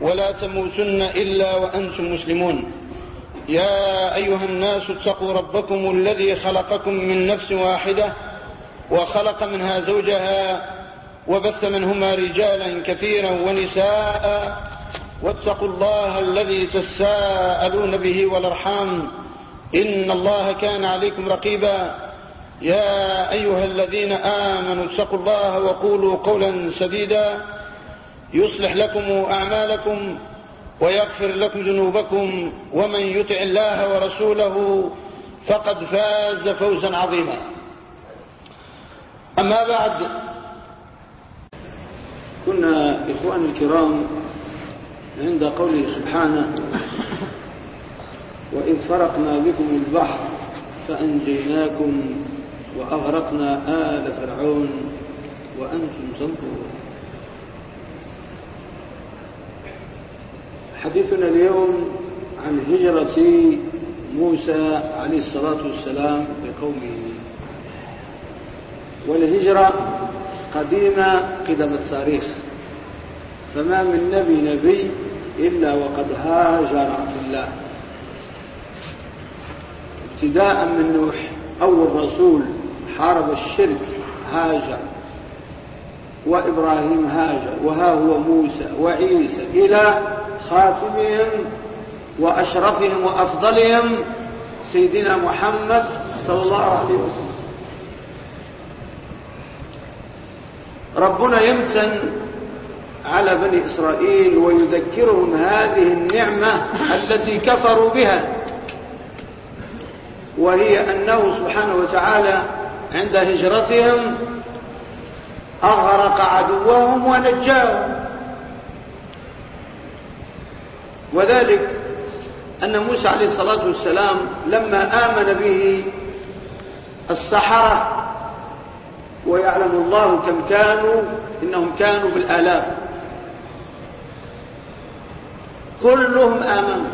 ولا تموتن إلا وأنتم مسلمون. يا أيها الناس اتقوا ربكم الذي خلقكم من نفس واحدة وخلق منها زوجها وبث منهما رجالا كثيرا ونساء واتقوا الله الذي تساءلون به والأرحام. إن الله كان عليكم رقيبا. يا أيها الذين آمنوا اتقوا الله وقولوا قولا سديدا. يصلح لكم أعمالكم ويغفر لكم ذنوبكم ومن يطع الله ورسوله فقد فاز فوزا عظيما. أما بعد كنا إخواني الكرام عند قوله سبحانه وإذ فرقنا بكم البحر فأنجيناكم وأغرقنا آل فرعون وأنتم تنظرون حديثنا اليوم عن هجرة موسى عليه الصلاة والسلام لقومه. والهجرة قديمة قدم التاريخ. فما من نبي نبي إلا وقد هاجر الله. ابتداء من نوح أول رسول حارب الشرك هاجر. وإبراهيم هاجر وها هو موسى وعيسى إلى خاتمهم وأشرفهم وأفضلهم سيدنا محمد صلى الله عليه وسلم. ربنا يمتن على بني إسرائيل ويذكرهم هذه النعمة التي كفروا بها وهي أنه سبحانه وتعالى عند هجرتهم أغرق عدوهم ونجاهم. وذلك أن موسى عليه الصلاة والسلام لما آمن به السحرة ويعلم الله كم كانوا إنهم كانوا بالآلاف كلهم آمنوا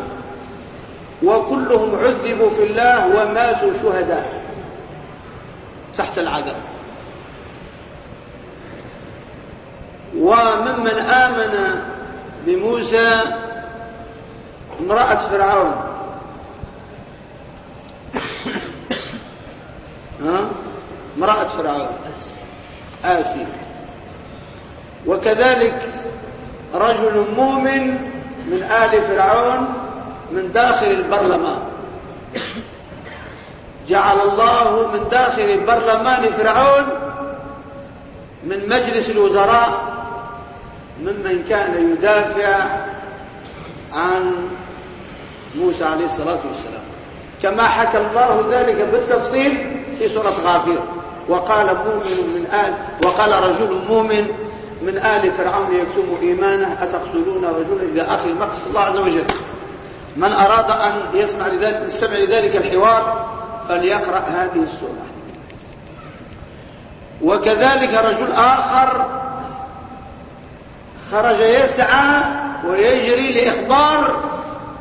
وكلهم عذبوا في الله وماتوا شهداء تحت العذاب. وممن آمن بموسى امرأة فرعون. امرأة فرعون. آسي. وكذلك رجل مؤمن من آل فرعون من داخل البرلمان. جعل الله من داخل برلمان فرعون من مجلس الوزراء ممن كان يدافع عن موسى عليه الصلاة والسلام. كما حكى الله ذلك بالتفصيل في سورة غافر. وقال مؤمن من آل وقال رجل مؤمن من آل فرعون يكتم إيمانه أتقتلون رجلا إذا أخي مقص الله عز وجل. من أراد أن يسمع لذلك يستمع لذلك الحوار فليقرأ هذه السورة. وكذلك رجل آخر خرج يسعى ويجري لإخبار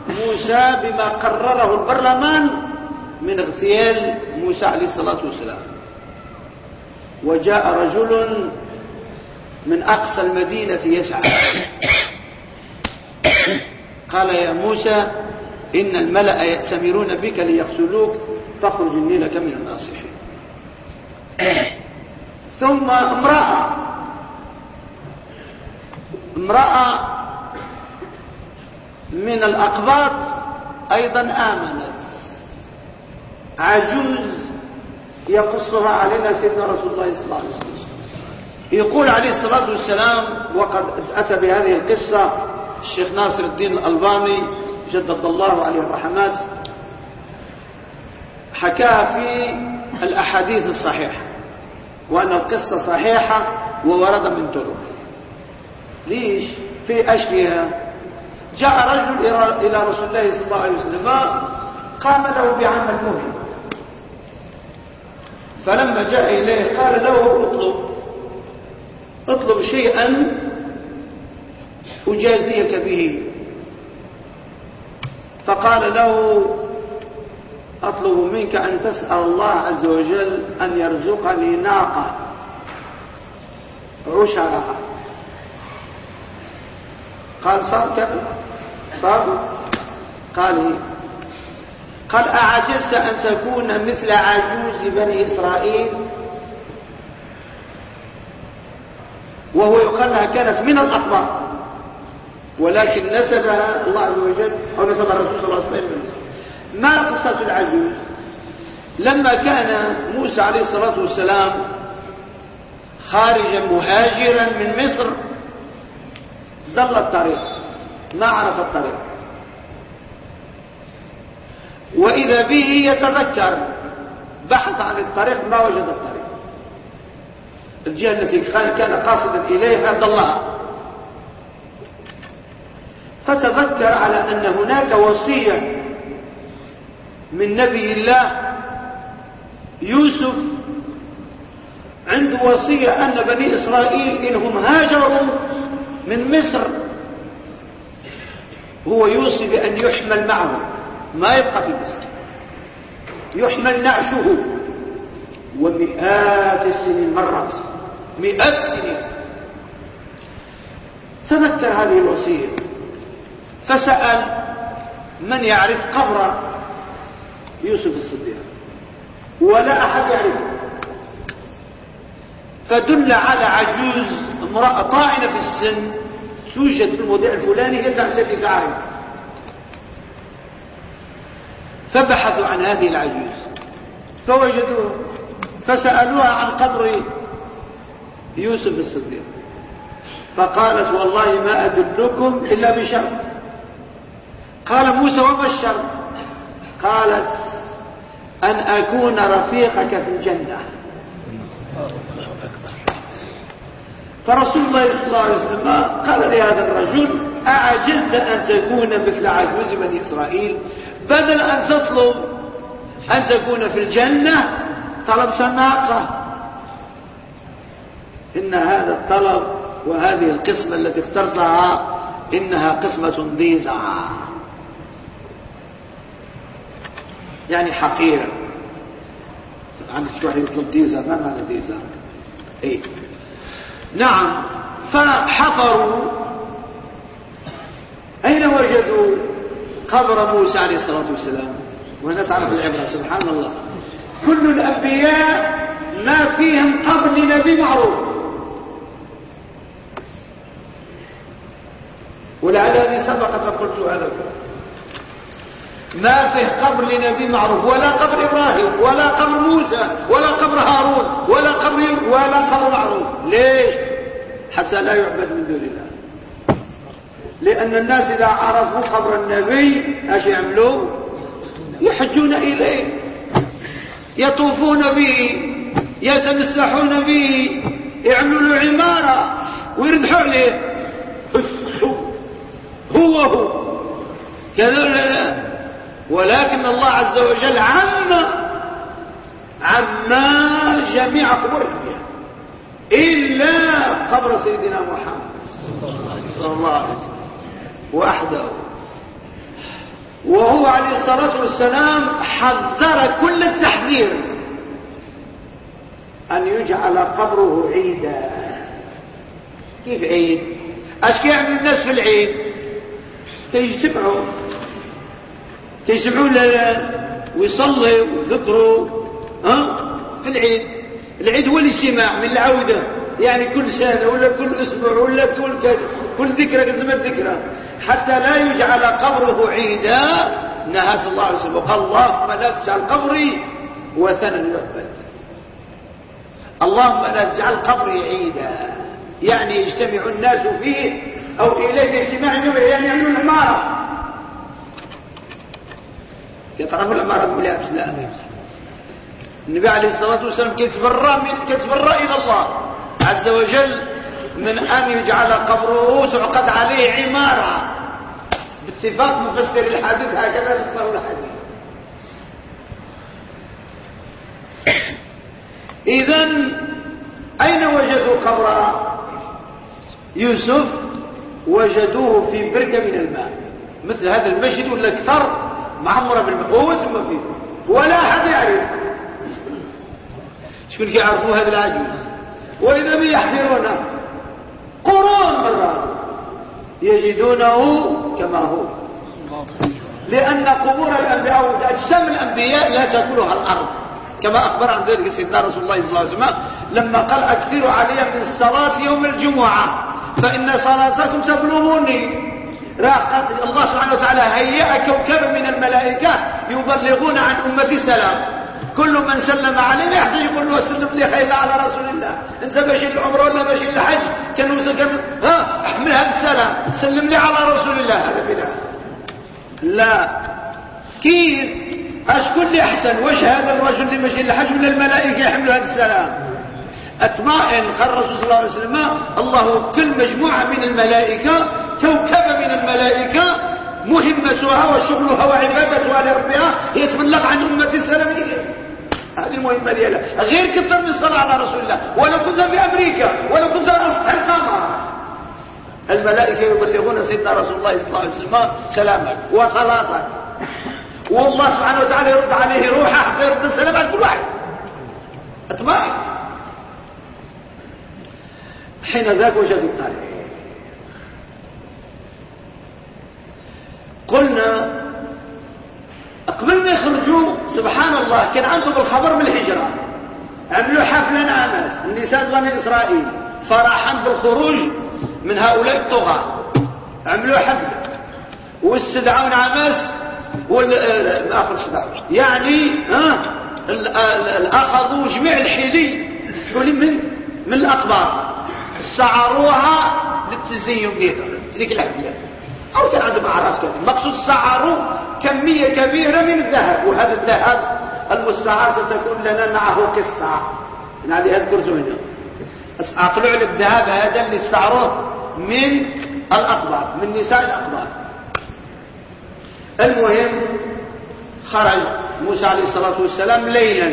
موسى بما قرره البرلمان من اغتيال موسى عليه الصلاة والسلام. وجاء رجل من أقصى المدينة يسعى. قال يا موسى إن الملأ يأتمرون بك ليقتلوك فاخرج إني لك من الناصحين. ثم امرأة امرأة من الأقباط أيضا آمنت. عجوز يقصها علينا سيدنا رسول الله صلى الله عليه وسلم. يقول عليه الصلاة والسلام وقد أتى بهذه القصة الشيخ ناصر الدين الألباني جدد الله عليه الرحمات حكاها في الأحاديث الصحيحة وأن القصة صحيحة وورد من طرق. ليش؟ في أشبهها جاء رجل إلى رسول الله صلى الله عليه وسلم قام له بعمل مهم. فلما جاء إليه قال له اطلب. اطلب شيئا أجازيك به. فقال له أطلب منك أن تسأل الله عز وجل أن يرزقني ناقة عشرها. قال صار كذا صار؟ قال قال أعجزت أن تكون مثل عجوز بني إسرائيل؟ وهو يقال لها كانت من الأقباط ولكن نسبها الله عز وجل أو نسب الرسول صلى الله عليه وسلم ما قصة العجوز؟ لما كان موسى عليه الصلاة والسلام خارجا مهاجرا من مصر ضل الطريق ما عرف الطريق. وإذا به يتذكر بحث عن الطريق ما وجد الطريق. الجهة التي كان قاصدا إليها ضلها فتذكر على أن هناك وصية من نبي الله يوسف عنده وصية أن بني إسرائيل إنهم هاجروا من مصر. هو يوصي بأن يحمل معهم ما يبقى في مصر. يحمل نعشه. ومئات السنين مرات مئات السنين. تذكر هذه الوصية. فسأل من يعرف قبر يوسف الصديق. ولا أحد يعرفه. فدل على عجوز امرأة طاعنة في السن توجد في الموضع الفلاني هي التي تعرف. فبحثوا عن هذه العجوز. فوجدوه فسألوها عن قبر يوسف الصديق. فقالت والله ما أدلكم إلا بشرط قال موسى وما الشرط قالت أن أكون رفيقك في الجنة. فرسول الله صلى الله عليه وسلم قال لهذا الرجل أعجزت أن تكون مثل عجوز بني إسرائيل؟ بدل أن تطلب أن تكون في الجنة طلبت ناقة إن هذا الطلب وهذه القسمة التي اخترتها إنها قسمة ضيزة يعني حقيرة. عندك شو واحد يطلب ديزا ما معنى ديزا إيه. نعم. فحفروا. أين وجدوا قبر موسى عليه الصلاة والسلام؟ وهنا تعرف العبرة سبحان الله كل الأنبياء ما فيهم قبر لنبي معروف. ولعلني سبق فقلت هذا. ما فيه قبر لنبي معروف ولا قبر إبراهيم ولا قبر موسى ولا قبر هارون ولا قبر ولا قبر معروف. ليش؟ حتى لا يعبد من دون الله. لأن الناس إذا عرفوا قبر النبي إيش يعملوا؟ يحجون إليه. يطوفون به يتمسحون به يعملوا له عمارة ويردحوا عليه هو هو. لا؟ ولكن الله عز وجل عم عما جميع قبور الأنبياء إلا قبر سيدنا محمد صلى الله عليه وسلم وحده وهو عليه الصلاة والسلام حذر كل التحذير أن يجعل قبره عيدا كيف عيد؟ أش يعمل الناس في العيد؟ تجتمعوا تجمعون ويصلي ويذكروا ها؟ في العيد. العيد هو الاجتماع من العودة. يعني كل سنة ولا كل أسبوع ولا كل كذا. كل ذكرى كذا ذكرى حتى لا يجعل قبره عيدا. نهى صلى الله عليه وسلم. وقال اللهم لا تجعل قبري وثنا يعبد اللهم لا تجعل قبري عيدا. يعني يجتمع الناس فيه أو إليه اجتماع يعني يعملون عمارة. يطرف العمارة تقول يا لا النبي عليه الصلاة والسلام كيتبرى من كيتبرى إلى الله. عز وجل من أن يجعل قبره تعقد عليه عمارة. باتفاق مفسر الحديث هكذا فسروا الحديث. إذا أين وجدوا قبر يوسف؟ وجدوه في بركة من الماء. مثل هذا المسجد ولا أكثر؟ معمرة بالماء هو ثم فيه ولا أحد يعرف. شكون يعرفوا هذا العجوز؟ وإذا بيحفرونه قرون مرات يجدونه كما هو. لأن قبور الأنبياء وأجسام الأنبياء لا تأكلها الأرض. كما أخبر عن ذلك سيدنا رسول الله صلى الله عليه وسلم لما قال أكثروا علي من الصلاة يوم الجمعة فإن صلاتكم تبلغوني. الله سبحانه وتعالى. هيأ كوكبا من الملائكة يبلغون عن أمة السلام. كل من سلم عليه يحتاج يقول له سلم لي خير على رسول الله. أنت ماشي العمرة ولا ماشي الحج؟ كان كان ها؟ أحمل هذا السلام. سلم لي على رسول الله. هذا بلا. لا. كيف؟ اشكون اللي أحسن. واش هذا الرجل اللي ماشي الحج من الملائكة يحمل هذا السلام؟ اطمئن قال الرسول صلى الله عليه وسلم الله كل مجموعة من الملائكة كوكب من الملائكة مهمتها وشغلها وعبادتها لربها هي تبلغ عن أمة السلاميه هذه المهمة ديالها غير كثر من الصلاة على رسول الله ولو كنت في أمريكا ولو كنت القمر الملائكة يبلغون سيدنا رسول الله صلى الله عليه وسلم سلامك وصلاتك والله سبحانه وتعالى يرد عليه روحه حتى يرد السلام على كل واحد. أتباعي حين ذاك وجد الطريق قلنا قبل ما يخرجوا سبحان الله كان عندهم الخبر بالهجرة عملوا حفلا نامس النساء بني إسرائيل فرحا بالخروج من هؤلاء الطغاة. عملوا حفل. واستدعوا نعماس والآخر استدعوا يعني ها أخذوا جميع الحلي من؟ من الأقبار سعروها للتزين بها تلك الحفلة أو كان عندهم أعراس كذا المقصود سعروا كمية كبيرة من الذهب وهذا الذهب المستعار ستكون لنا معه قصة من هذه أذكر هنا أقلع الذهب هذا اللي استعروه من الأقباط من نساء الأقباط المهم خرج موسى عليه الصلاة والسلام ليلا.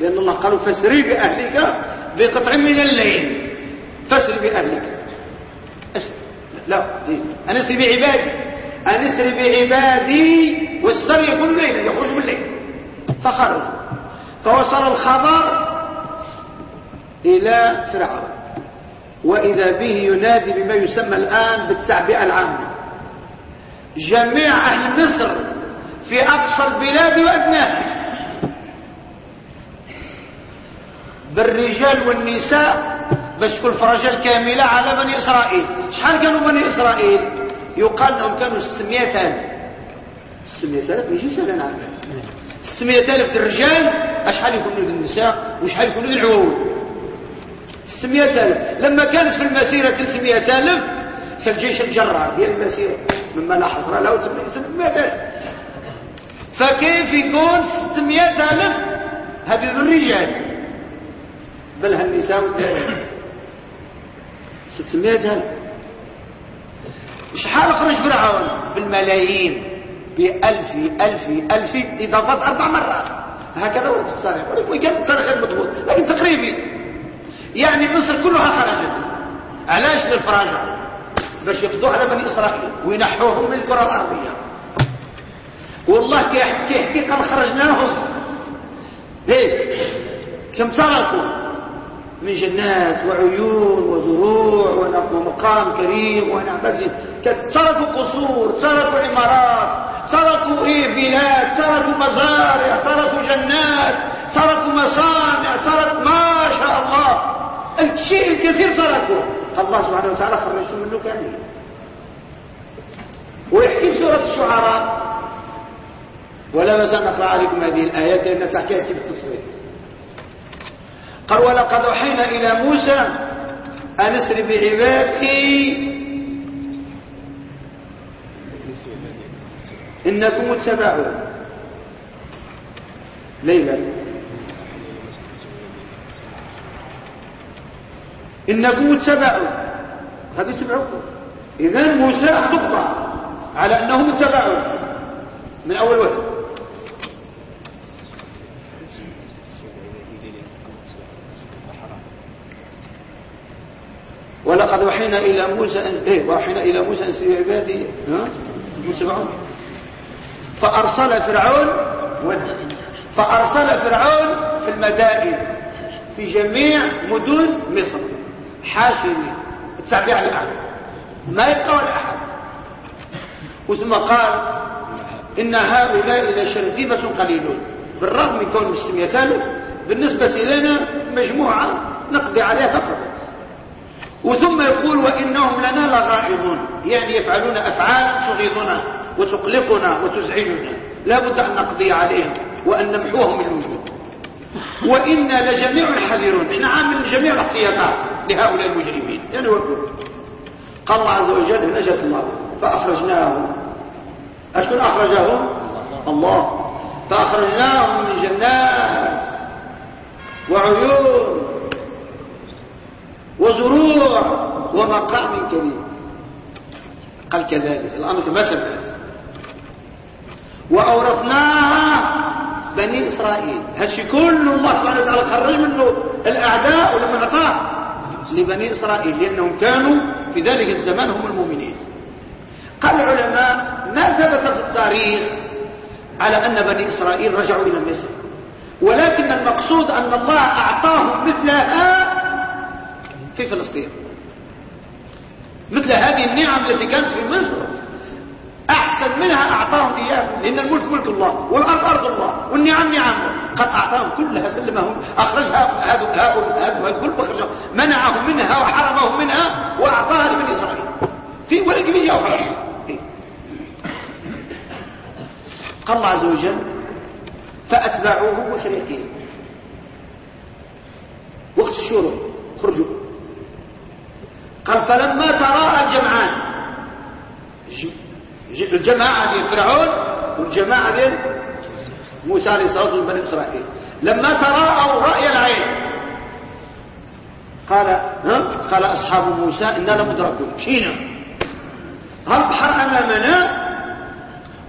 لأن الله قالوا فسري بأهلك بقطع من الليل. فسري بأهلك. لا أنا أسري بعبادي. أن أسري بعبادي والسر يكون ليلا يخرج بالليل فخرج. فوصل الخبر إلى فرعون. وإذا به ينادي بما يسمى الآن بالتعبئة العامة جميع أهل مصر في أقصى البلاد وأدناها بالرجال والنساء باش تكون فرجة كاملة على بني إسرائيل. شحال كانوا بني إسرائيل؟ يقال أنهم كانوا 600 ألف. 600 ألف؟ ماشي سهل نعم 600 ألف الرجال أشحال يكونوا للنساء وشحال يكونوا للعود 600 ألف. لما كانت في المسيرة 300 ألف فالجيش الجرار هي المسيرة مما لا حصر له 600 ألف. فكيف يكون 600 ألف؟ هذه الرجال. بل هالنساء والنساء 600 ألف شحال خرج فرعون؟ بالملايين بألف ألف ألف إضافات أربع مرات. هكذا هو التصاريح وإن كان التصاريح غير مضبوط لكن تقريبي يعني مصر كلها خرجت. علاش؟ للفراجة. باش يقضوا على بني إسرائيل. وينحوهم من الكرة الأرضية. والله كيحكي قد خرجناهم. ليه كم تركوا من جنات وعيون وزروع ومقام كريم ونعمة تركوا قصور تركوا عمارات تركوا إيه بلاد تركوا مزارع تركوا جنات تركوا مصانع تركوا ما شاء الله. الشيء الكثير تركوا الله سبحانه وتعالى خرجهم منه كامل. ويحكي سورة الشعراء ولا بس نقرأ عليكم هذه الآيات لأنها تحكي في التصوير قال ولقد أوحينا إلى موسى أن اسر بعبادي إنكم متبعون. ليلا. إنكم متبعون. هذا يتبعوكم إذا موسى تخضع على أنهم اتبعوا من أول وجه. ولقد وحينا إلى موسى أن... إيه وحينا إلى موسى أن سير عبادي. موسى فأرسل فرعون فأرسل فرعون في المدائن في جميع مدن مصر. حاشمي التعبير على الأعلى ما يبقى ولا أحد. وثم قال إن هؤلاء لشرذمة قليلون. بالرغم من كون مسلم ثالث بالنسبة إلينا مجموعة نقضي عليها فقط. وثم يقول وإنهم لنا لغائظون. يعني يفعلون أفعال تغيظنا وتقلقنا وتزعجنا. لا بد أن نقضي عليهم وأن نمحوهم من الوجود. وإنا لجميع حذرون. إحنا عامل جميع الاحتياطات لهؤلاء المجرمين. يعني وقول قال الله عز وجل نجت الله فأخرجناهم. أشكون أخرجهم؟ الله. فأخرجناهم من جنات وعيون. وزروع ومقام كريم قال كذلك. الأمر ما سبعت وأورثناها بني إسرائيل. هالشي كله الله سبحانه وتعالى خرج منه الأعداء ولما أعطاه لبني إسرائيل لأنهم كانوا في ذلك الزمان هم المؤمنين. قال العلماء ما ثبت في التاريخ على أن بني إسرائيل رجعوا إلى مصر. ولكن المقصود أن الله أعطاهم مثلها في فلسطين. مثل هذه النعم التي كانت في مصر أحسن منها أعطاهم إياه لأن الملك ملك الله والأرض أرض الله والنعم نعم. قد أعطاهم كلها سلمهم أخرجها هذا الكل وخرجها منعهم منها وحرمهم منها وأعطاها لبني إسرائيل. في ولا كيف أخرج قال الله عز وجل فأتبعوه مشرقين. وقت الشروق خرجوا. قال فلما تراءى الجمعان. الجماعة ديال فرعون والجماعة ديال موسى عليه الصلاة والسلام بني إسرائيل. لما تراءوا رأي العين قال ها؟ قال أصحاب موسى إننا لمدركون مشينا البحر أمامنا؟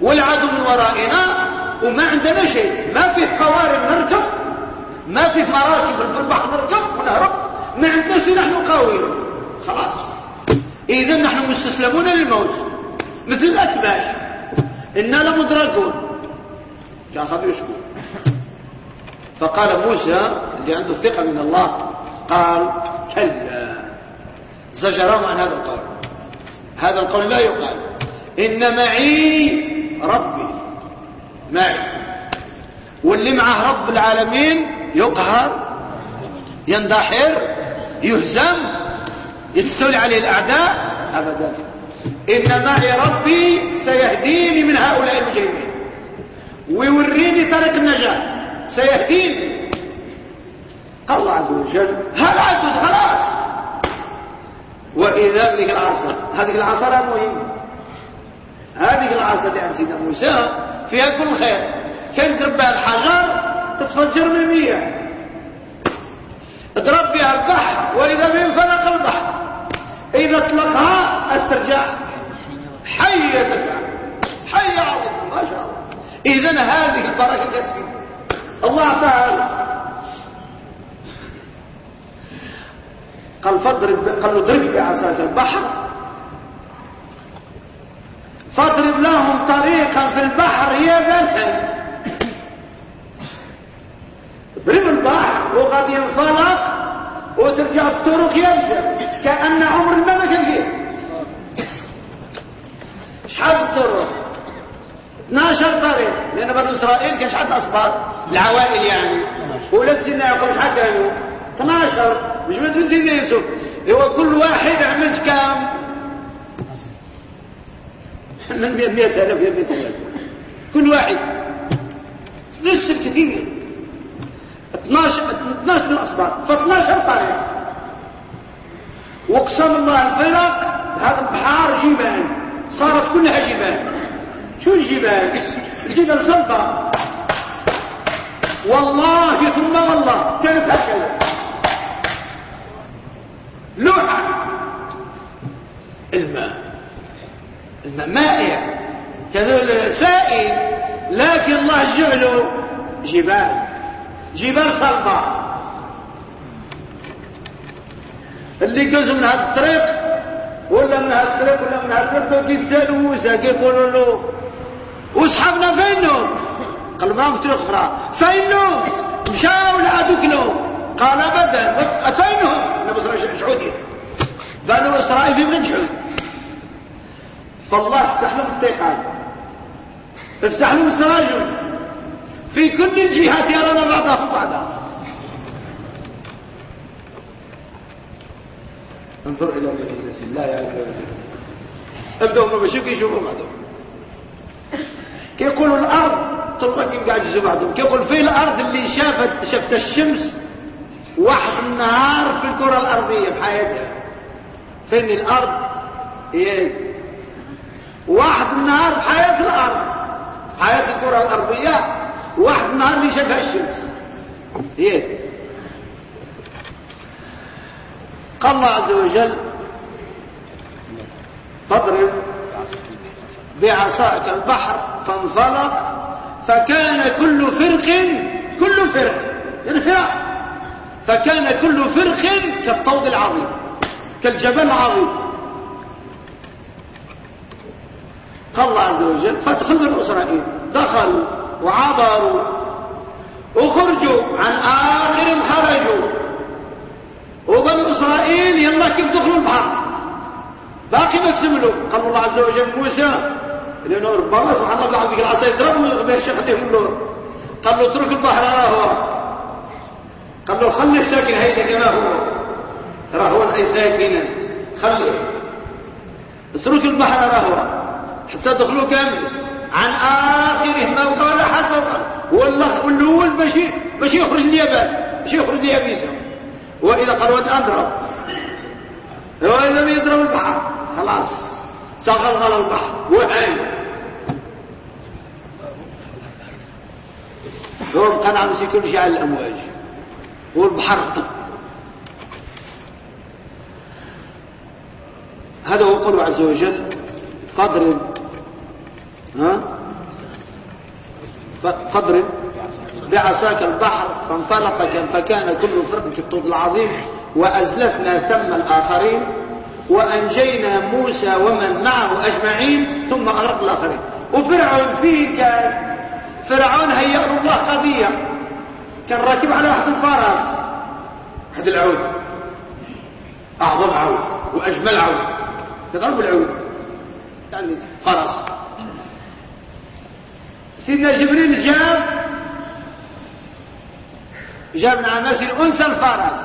والعدو من ورائنا؟ وما عندنا شيء. ما فيه قوارب نركب ما فيه مراكب في البحر نركب ونهرب ما عندنا سلاح نقاوم خلاص. إذا نحن مستسلمون للموت. مثل الأكباش. إنا لمدركون. جعصب يشكو. فقال موسى اللي عنده الثقة من الله قال كلا. زجرهم عن هذا القول. هذا القول لا يقال. إن معي ربي. معي. واللي معه رب العالمين يقهر يندحر يهزم يستولي عليه الأعداء أبدا. إن معي ربي سيهديني من هؤلاء المجرمين. ويوريني طريق النجاة. سيهديني. قال الله عز وجل هل عزت خلاص؟ وإذا بذلك العصا هذه العصا مهمة هذه العصا اللي عند سيدنا موسى فيها كل خير. كان تضرب بها الحجر تتفجر من المياه. اضرب بها البحر وإذا من فلق البحر. إذا اطلقها استرجع حية تفعل حية عظيمة ما شاء الله. إذن هذه البركة تكفي الله تعالى. قال فاضرب قال اضرب بعصاك البحر. فاضرب لهم طريقا في البحر يبسا اضرب البحر وقد ينفلق وترجع الطرق يبسا كأن عمر ما مشى فيه شحال الطرق 12 طريق. لأن بنو إسرائيل كان شحال اصباط العوائل يعني. ولاد سيدنا يعقوب شحال كانوا؟ 12 مش مثل سيدنا يوسف. هو كل واحد عمل كام؟ من 100000 يا 100000 كل واحد. نفس الكثير. 12 12 من الاصباط ف 12 طريق. واقسم الله الفلق هذا البحار جبال. صارت كلها جبال. شو الجبال؟ الجبال صلبة. والله ثم والله. كانت هكذا؟ لوحة. الماء. الماء مائع. كذول سائل. لكن الله جعله جبال. جبال صلبة. اللي قزوا من هذا الطريق ولا من هذا الطريق ولا من هذا الطريق كيتسالوا موسى كيقولوا له وصحابنا فينهم؟ قال ما في طريق أخرى. فينهم؟ مشاوا لعدوك له. قال أبدا. فينهم نبي صلى شعودي بنو إسرائيل من شعود فالله افتح لهم الطيقان افتح لهم السراجل في كل الجهات يرانا بعضها في بعضها انظر إلى الله عز وجل ابداوا ما بشوف يشوفوا بعضهم؟ كيقولوا الأرض؟ طلبة قاعد يجوا بعضهم؟ كيقول في الأرض اللي شافت شافت الشمس واحد النهار في الكرة الأرضية بحياتها فين الأرض؟ هي واحد النهار في حياة الأرض. حياة الكرة الأرضية. واحد النهار اللي شافها الشمس. هي. قال الله عز وجل فاضرب بعصاك البحر فانفلق فكان كل فرق كل فرق يعني فرق فكان كل فرق كالطود العظيم كالجبل العظيم. قال الله عز وجل فادخل بنو إسرائيل دخلوا وعبروا. وخرجوا عن اخر خرجوا. وبنو إسرائيل يلا كيف دخلوا البحر؟ باقي ما تسملوا قال الله عز وجل موسى لأنه ربما سبحان الله بعض العصا يضرب ما يخليه النور. قال له اترك البحر راه قال له خلي الساكن هيدا كما هو. راه هو ساكنا خليه. اترك البحر راه حتى تدخلوا كامل. عن آخره ما ولا حد والله والاول ماشي ماشي يخرج اليابس ماشي يخرج اليابسه وإذا قال ود اضرب وإذا لم يضرب البحر. خلاص. تغلغل البحر. وهاي هو عم يسكن كل شيء على الأمواج. والبحر. خطب هذا هو قوله عز وجل. فاضرب ها؟ فاضرب بعصاك البحر فانفلق فكان كل فرق كالطود العظيم وأزلفنا ثم الآخرين وأنجينا موسى ومن معه أجمعين ثم أغرق الآخرين. وفرعون فيه كان فرعون هيأ الله قضية. كان راكب على واحد الفرس. واحد العود. أعظم عود وأجمل عود. تضرب العود. يعني فرس. سيدنا جبريل جاب جاب من عماسي أنثى الفرس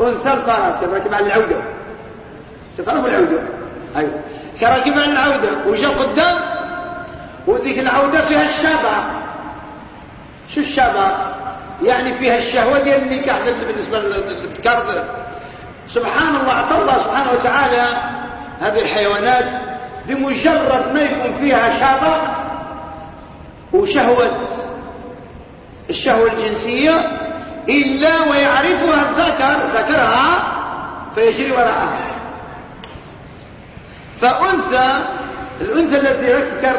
أنثى الفرس راكب على العودة. تعرفوا العودة؟ أيوة. كان راكب على العودة. وجاء قدام وذيك العودة فيها الشبع شو الشبع يعني فيها الشهوة ديال النكاح بالنسبة للذكر. سبحان الله عطى الله سبحانه وتعالى هذه الحيوانات. بمجرد ما يكون فيها شبع وشهوة الشهوة الجنسية إلا ويعرفها الذكر ذكرها فيجري وراءها. فأنثى الأنثى التي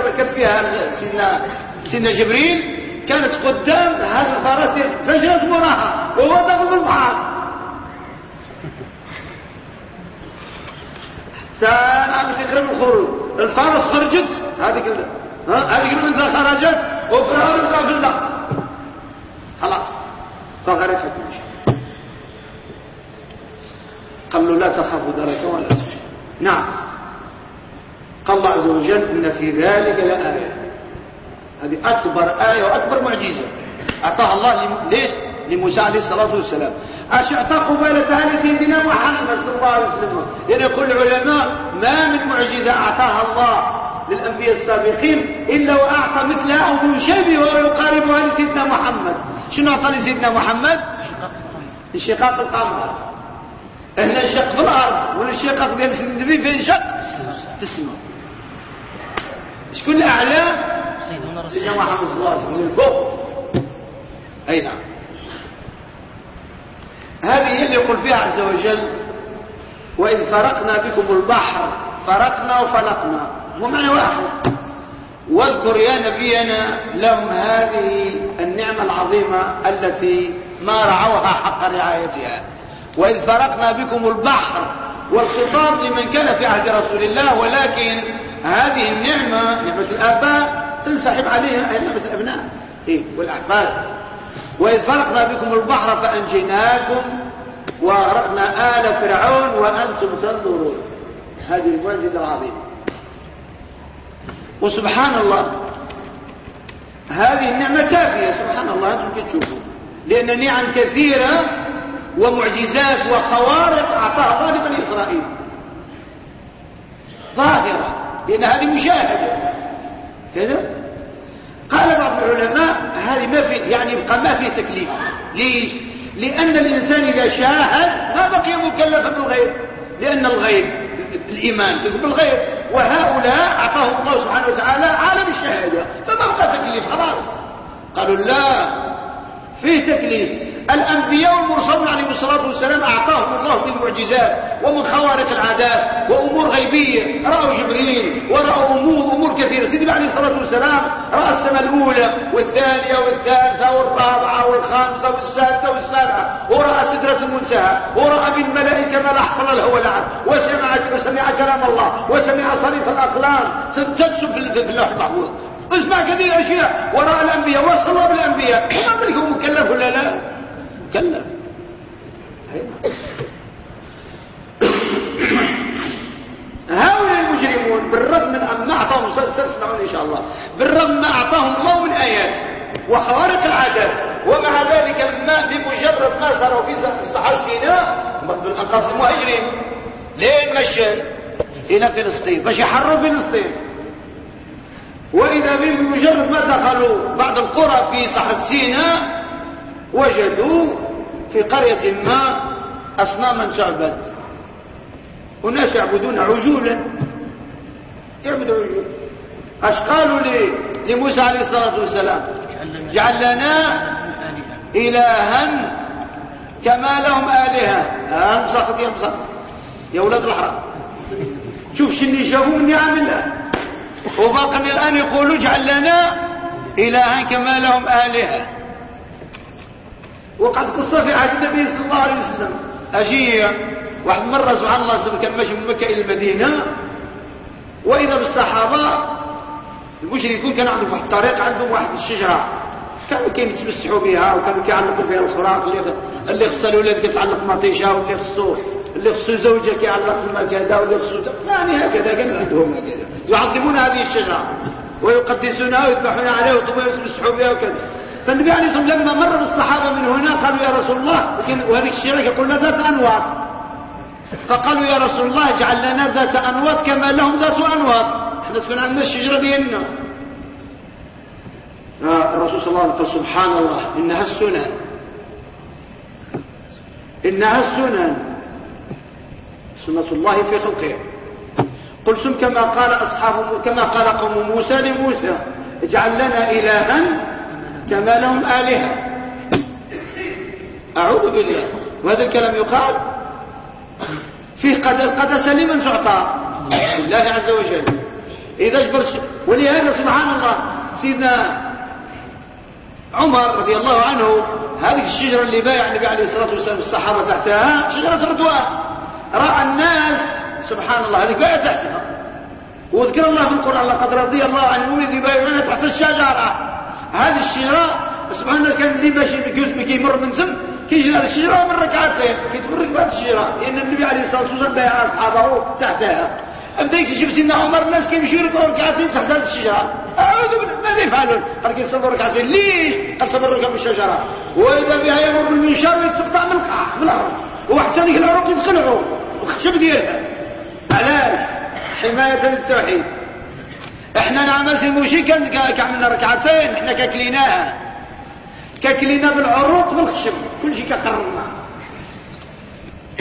ركب فيها سيدنا سيدنا جبريل كانت قدام هذا الفرس فجرت وراها وهو داخل البحر سأل تقرب الخروج. الفرس خرجت هذيك هذيك الأنثى خرجت وفرعون بقى في خلاص. فغرقت المشي قال له لا تخافوا دركه ولا نعم. قال الله عز وجل إن في ذلك لآية. هذه أكبر آية وأكبر معجزة. أعطاها الله ليش؟ لموسى عليه الصلاة والسلام. عشان أعطى قبالتها لسيدنا محمد صلى الله عليه وسلم. لأن يقول العلماء ما من معجزة أعطاها الله للأنبياء السابقين إلا وأعطى مثلها أو يشبه ويقاربها لسيدنا محمد. شنو أعطى لسيدنا محمد؟ انشقاق القمر. هنا الشق في الأرض والانشقاق بين سيدنا النبي في شق في السماء شكون الأعلى سيدنا محمد صلى الله عليه وسلم. فوق. أي نعم. هذه اللي يقول فيها عز وجل وإذ فرقنا بكم البحر فرقنا وفلقنا. هو معنى واحد. واذكر يا نبينا لهم هذه النعمة العظيمة التي ما رعوها حق رعايتها. وإذ فرقنا بكم البحر والخطاب لمن كان في عهد رسول الله ولكن هذه النعمة نعمة الآباء تنسحب عليها نعمة الأبناء. إيه والأحفاد. وإذ فرقنا بكم البحر فأنجيناكم وأغرقنا آل فرعون وأنتم تنظرون. هذه المعجزة العظيمة. وسبحان الله هذه النعمة كافية. سبحان الله أنتم تشوفوا. لأن نعم كثيرة ومعجزات وخوارق أعطاها الله لبني إسرائيل. ظاهرة لأن هذه مشاهدة. كذا؟ قال بعض العلماء هذه ما في يعني يبقى ما في تكليف. ليش؟ لأن الإنسان إذا شاهد ما بقي مكلفا بالغيب لأن الغيب الإيمان بالغيب. وهؤلاء أعطاهم الله سبحانه وتعالى عالم الشهادة. فما بقى تكليف خلاص. قالوا لا فيه تكليف. الأنبياء والمرسلون عليهم الصلاة والسلام أعطاهم الله من المعجزات ومن خوارق العادات وأمور غيبية. رأوا جبريل ورأوا أمور, أمور كثيرة. سيدنا عليه الصلاة والسلام رأى السماء الأولى والثانية والثالثة والرابعة والخامسة والسادسة والسابعة. ورأى سدرة المنتهى. ورأى من الملائكة ما لا حصل له ولا عد وسمع, وسمع كلام الله. وسمع صريف الأقلام. تكتب في اللوح المحفوظ اسمع كثير أشياء وراء الأنبياء. وصلوا بالأنبياء. ما ملكه مكلف ولا لا؟ مكلف هؤلاء المجرمون بالرغم من أن أعطاهم سنسمعون إن شاء الله بالرغم ما أعطاهم الله من آيات وخوارق العادات ومع ذلك ما بمجرد ما صاروا في صحراء سيناء بالأنقاص المهاجرين لين مشى إلى فلسطين باش يحرروا فلسطين وإذا بمجرد ما دخلوا بعض القرى في صحراء سيناء وجدوا في قرية ما أصناما تعبد وناس يعبدون عجولا. يعبدوا عجولا. اش قالوا لموسى عليه الصلاة والسلام. جعل لنا إلها كما لهم آلهة. أمسخت يا مسخط يا ولاد الحرام. شوف شني شافوا من نعم الله. وباقي الآن يقولوا اجعل لنا إلها كما لهم آلهة. وقد قصة في عهد النبي صلى الله عليه وسلم. أجي واحد مرة سبحان الله كان ماشي من مكة إلى المدينة وإذا بالصحابة المشركون كانوا عندهم واحد الطريق عندهم واحد الشجرة. كانوا كيتمسحوا بها وكانوا كيعلقوا فيها الخراق اللي خصها الولاد كتعلق مطيشة واللي خصو اللي خصو زوجة كيعلق في كذا واللي خصو يعني هكذا كان عندهم. يعظمون هذه الشجرة ويقدسونها ويذبحون عليها ويتمسحوا بها وكذا. فالنبي عليه الصلاة والسلام لما مر بالصحابة من هنا قالوا يا رسول الله وهذه الشجرة يقول لنا ذات أنواط. فقالوا يا رسول الله اجعل لنا ذات أنواط كما لهم ذات أنواط. إحنا تكون عندنا الشجرة ديالنا الرسول صلى الله عليه وسلم قال سبحان الله إنها السنن. إنها السنن. سنة الله في خلقه. قلتم كما قال أصحاب كما قال قوم موسى لموسى اجعل لنا إلها كما لهم آلهة. أعوذ بالله. وهذا الكلام يقال فيه قدر قدس لمن تعطى. الله عز وجل. إذا اجبرت ولهذا سبحان الله سيدنا عمر رضي الله عنه هذه الشجرة اللي بايع النبي عليه الصلاة والسلام الصحابة تحتها شجرة رضوان. رأى الناس سبحان الله هذه باية تحتها. وذكر الله في القرآن لقد رضي الله عن المؤمن يبايعون تحت الشجرة. هذه الشجرة سبحان الله كان اللي ماشي كي يمر من سم كيجي هذه الشجرة من ركعتين كيتفرق بهذه الشجرة لأن النبي عليه الصلاة والسلام بايع أصحابه تحتها أبدا يكتشف سيدنا عمر الناس كيمشيو يركعوا ركعتين تحت هذه الشجرة أعوذ بالله ماذا يفعلون قال كيصلوا ركعتين. ليش؟ قال صبر ركع بالشجرة وإذا بها يمر بالمنشار ويتقطع من القاع من الأرض. وواحد ثاني العروق يتقلعوا الخشب ديالها علاش؟ حماية للتوحيد. إحنا نعمل موشي كعملنا ركعتين إحنا كاكليناها. كاكلينا بالعروق بالخشب كل شيء كقررنا.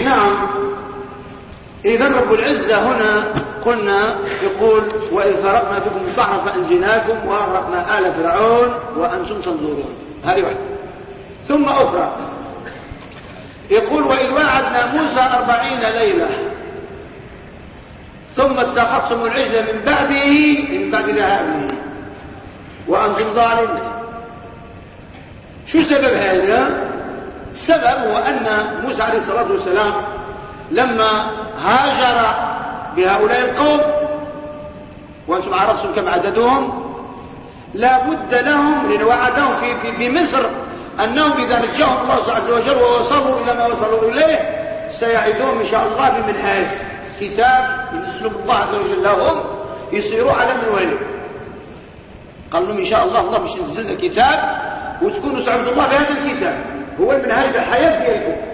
نعم. إذا رب العزة هنا قلنا يقول وإذ فرقنا بكم البحر فأنجيناكم وأغرقنا آل فرعون وأنتم تنظرون. هذه واحدة. ثم أخرى. يقول وإذ وعدنا موسى أربعين ليلة ثم اتخذتم العجل من بعده من بعد ذهابه. وأنتم ظالمون. شو سبب هذا؟ السبب هو أن موسى عليه الصلاة والسلام لما هاجر بهؤلاء القوم وأنتم عرفتم كم عددهم لا بد لهم لأن وعدهم في, في, في مصر أنهم إذا نجاهم الله عز وجل ووصلوا إلى ما وصلوا إليه سيعيدون إن شاء الله بمنهاج كتاب من أسلوب الله عز وجل. لهم يصيروا على منوالهم قال لهم إن شاء الله الله مش ينزل كتاب وتكونوا تعبدوا الله بهذا الكتاب. هو المنهاج الحياة في يدكم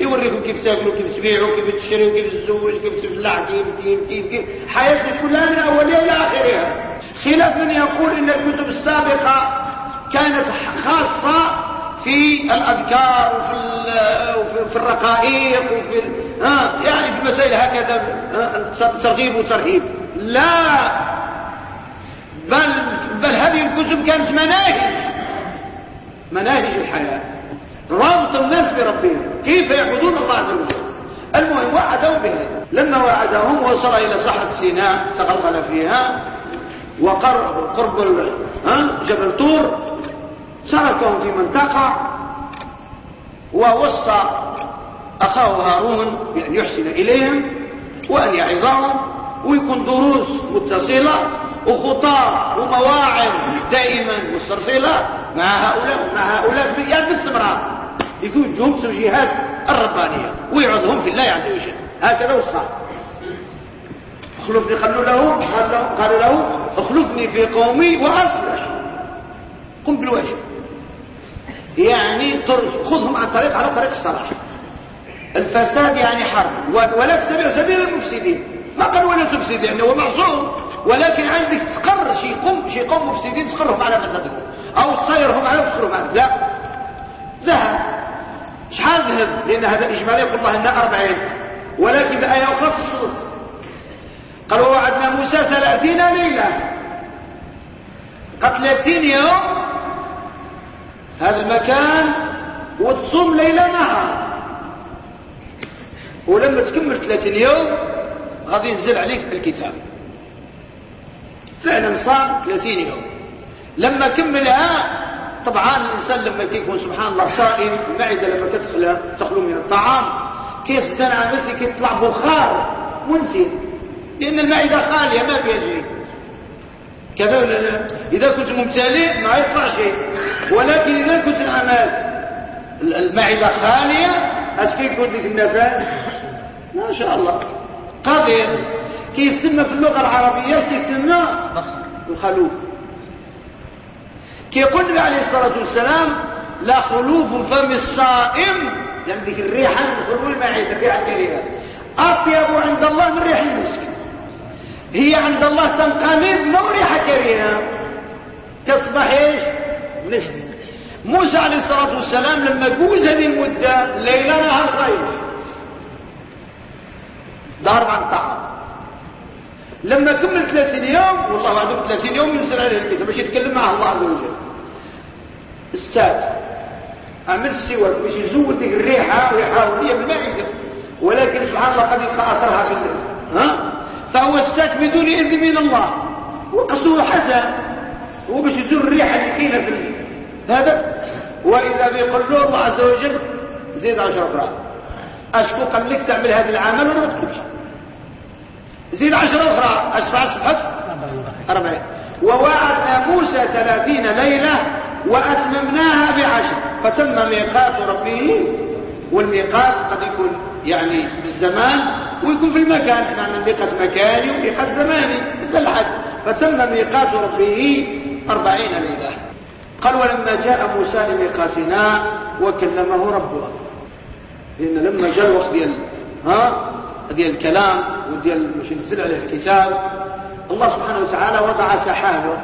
يوريكم كيف تاكلوا كيف تبيعوا كيف تشتروا كيف تزوج كيف تفلع كيف كيف كيف كيف. حياتك كلها من أولها إلى آخرها. خلاف من يقول إن الكتب السابقة كانت خاصة في الأذكار وفي, وفي الرقائق وفي يعني في المسائل هكذا ترغيب وترهيب. لا. بل بل هذه الكتب كانت مناهج. مناهج الحياة. رابط الناس بربهم. كيف يعبدون الله عز وجل؟ المهم وعدوا بهذا لما وعدهم وصل إلى صحراء سيناء تغلغل فيها وقرب قرب جبل طور تركهم في منطقة ووصى أخاه هارون بأن يحسن إليهم وأن يعظهم ويكون دروس متصلة وخطاب ومواعظ دائما مسترسلة مع هؤلاء مع هؤلاء باستمرار يكون توجيهات الربانية ويعظهم في الله عز وجل. هكذا وصى اخلفني خلوا له قالوا له اخلفني في قومي وأصلح. قم بالواجب. يعني خذهم عن طريق على طريق الصلاح. الفساد يعني حرب. ولا تتبع سبيل المفسدين. ما قال ولا تفسد يعني هو معصوم. ولكن عندك تقر شي قوم شي قوم مفسدين تقرهم على فسادهم. أو تصيرهم على وتصيرهم على لا. ذهب. شحال ذهب؟ لأن هذا الإجمالي يقول الله انها أربعين. ولكن بآية أخرى في الصوت قال ووعدنا موسى ثلاثين ليلة. قد ثلاثين يوم. هذا المكان. وتصوم ليلة نهار. ولما تكمل 30 يوم غادي ينزل عليك الكتاب. فعلا صام 30 يوم. لما كملها طبعا الإنسان لما يكون سبحان الله صائم المعدة لما تدخل تخلو من الطعام كيف تنعى نفسك كيطلع بخار منتن لأن المعدة خالية ما فيها شيء. كذا ولا لا إذا كنت ممتلئ ما يطلع شيء. ولكن إذا كنت العمال المعدة خالية اش كيكون لك النفس ما شاء الله. قادر كيسمى في اللغة العربية كيسمى الخلوف. كيقول النبي عليه الصلاة والسلام لا خلوف فم الصائم. يعني ديك الريحة من المعده الريحة الكريهه أطيب عند الله من ريح المسك. هي عند الله تنقلب لو ريحة كريهه تصبح إيش؟ نفس موسى عليه الصلاة والسلام لما جوز هذه المدة ليلة نهار صيف ضرب عن الطعام لما كمل 30 يوم والله بعد 30 يوم ينزل عليه الكتاب باش يتكلم مع الله عز وجل. أستاذ عمل السواك باش يزود ديك الريحة ويحاول هي بالمعدة. ولكن سبحان الله قد يلقى اثرها في الليل ها؟ فهو أستاذ بدون إذن من الله. وقصده حسن. هو باش يزور الريحة اللي كاينة في هذا. وإذا بيقول له الله عز وجل زيد 10 أخرى أشكو قال لك تعمل هذا العمل ولا ما تكتبش؟ زيد عشرة أخرى أشفع أصبحت أربعين. ووعدنا موسى ثلاثين ليلة وأتممناها بعشر. فتم ميقات ربه والميقات قد يكون يعني بالزمان ويكون في المكان. إحنا عندنا ميقات مكاني وميقات زماني مثل الحج. فتم ميقات ربه أربعين ليلة. قال ولما جاء موسى لميقاتنا وكلمه ربه. لأن لما جاء الوقت ها؟ ديال الكلام وديال باش ينزل عليه الكتاب. الله سبحانه وتعالى وضع سحابه.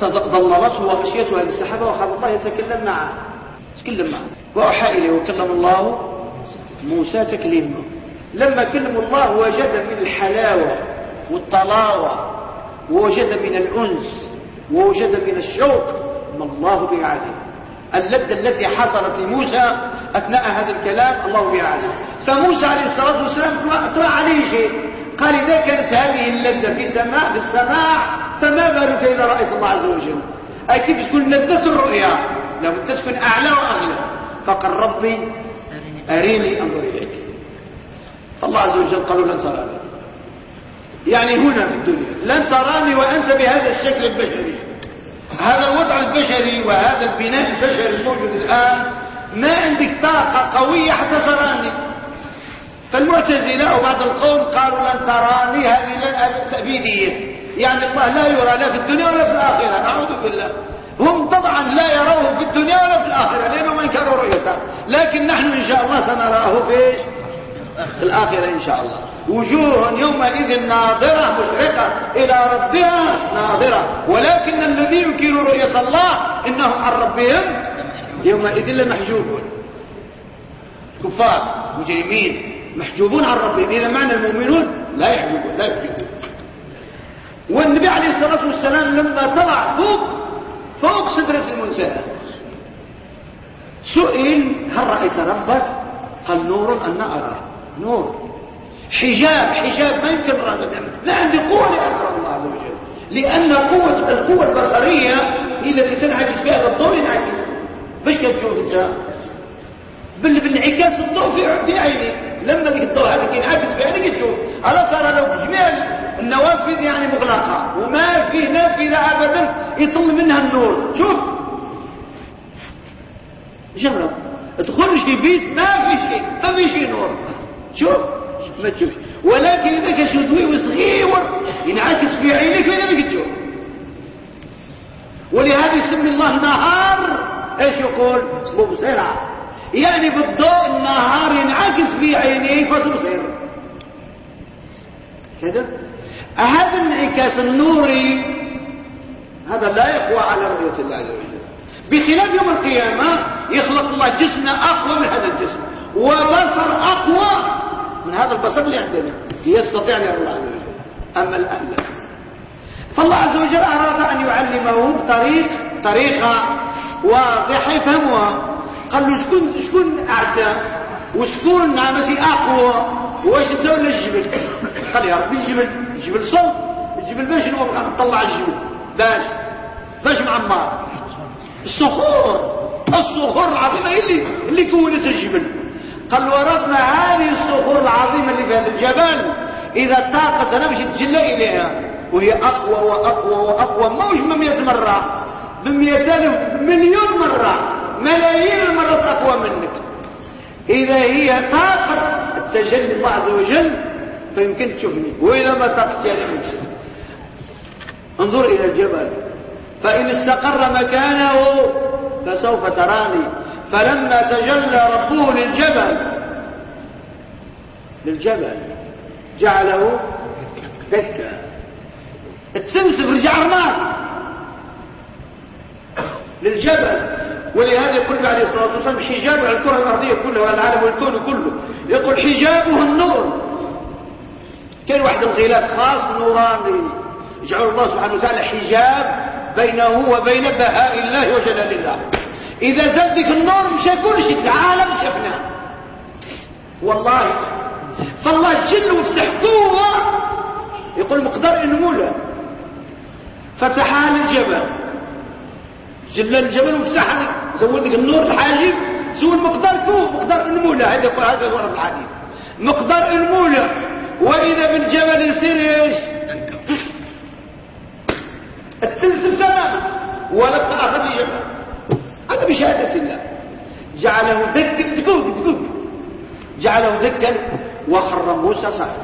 فظللته وغشيته هذه السحابة وخاف الله يتكلم معه. تكلم معه. وأوحى إليه وكلم الله موسى تكليما. لما كلم الله وجد من الحلاوة والطلاوة ووجد من الأنس ووجد من الشوق ما الله بعالم اللذة التي حصلت لموسى أثناء هذا الكلام الله بعالم فموسى عليه الصلاة والسلام طلع عليه شيء. قال إذا كانت هذه اللذة في سماع في السماع فما بالك إذا رأيت الله عز وجل؟ أي كيف تكون لذة الرؤيا؟ لابد تكون أعلى وأغلى. فقال ربي أريني أنظر إليك. فالله عز وجل قالوا لن تراني. يعني هنا في الدنيا لن تراني وأنت بهذا الشكل البشري. هذا الوضع البشري وهذا البناء البشري الموجود الآن ما عندك طاقة قوية حتى تراني. فالمعتزلة أو بعض القوم قالوا لن تراني هذه تأبيدية يعني الله لا يرى لا في الدنيا ولا في الآخرة. أعوذ بالله. هم طبعا لا يروه في الدنيا ولا في الآخرة لأنهم انكروا رؤيته لكن نحن إن شاء الله سنراه في الآخرة إن شاء الله. وجوه يومئذ ناظرة مشرقة إلى ربها ناظرة. ولكن الذي ينكر رؤية الله إنهم عن ربهم يومئذ لمحجوبون. كفار مجرمين. محجوبون عن ربهم. إذا معنى المؤمنون لا يحجوبون لا يحجوبون. والنبي عليه الصلاة والسلام لما طلع فوق فوق سدرة المنتهى سئل هل رأيت ربك؟ قال نور أن أراه. نور. حجاب حجاب ما يمكن رأى لا عندي قوة لأكرم الله عز وجل. لأن قوة القوة البصرية هي التي تنعكس بها الضوء ينعكس باش كتشوف انت بالانعكاس الضوء في عيني. لما ذيك الضوء هذا ينعكس في عينك تشوف على ترى لو جميع النوافذ يعني مغلقة. وما فيه نافذة أبدا يطل منها النور. شوف. جرب تخرج في بيت ما في شيء ما في شيء نور. شوف. ما تشوفش. ولكن إذا كان ضوء صغير ينعكس في عينك وإذا ما تشوف ولهذا يسمي الله النهار إيش يقول؟ مبصرة يعني بالضوء النهار ينعكس في عينيك فتبصر كده؟ هذا الانعكاس النوري هذا لا يقوى على رؤية الله عز وجل. بخلاف يوم القيامة يخلق الله جسم أقوى من هذا الجسم وبصر أقوى من هذا البصر اللي عندنا. يستطيع أن يرى الله عز وجل. أما الآن لا فالله عز وجل أراد أن يعلمه بطريق طريقة واضحة يفهمها له شكون شكون أعدى؟ وشكون نعمتي أقوى؟ واش أنت ولا الجبل؟ قال يا ربي الجبل الجبل صوت الجبل باش نطلع الجبل. باش. باش معمر الصخور. الصخور العظيمة اللي اللي كونت الجبل. قال وربنا هذه الصخور العظيمة اللي في هذا الجبل إذا طاقت أنا باش تجلى إليها. وهي أقوى وأقوى وأقوى موش بمئة مرة. بمئة ألف مليون مرة. ملايين المرات أقوى منك. إذا هي طاقة تجلي الله عز وجل فيمكن تشوفني. وإذا ما طاقت يعني انظر إلى الجبل. فإن استقر مكانه فسوف تراني. فلما تجلى ربه للجبل للجبل جعله دكا التمسك رجع رماد للجبل. ولهذا يقول عليه الصلاة والسلام حجاب على الكرة الأرضية كلها والعالم والكون كله. يقول حجابه النور. كان واحد الغلاف خاص نوراني يجعل الله سبحانه وتعالى حجاب بينه وبين بهاء الله وجلال الله. إذا زدك النور مش كل شيء العالم شفناه. والله فالله جل وفتح قوة يقول مقدار انموله فتحها للجبل جل الجبل وفتحها زودك النور الحاجب سوى المقدار كوب مقدار انموله هذا يقول هذا هو الحديث مقدار انموله وإذا بالجبل يصير إيش؟ الثلث السماء ولا أخذ الجبل هذا بشهادة الله. جعله دك دكوك دكوك. جعله دكا وخر موسى صعب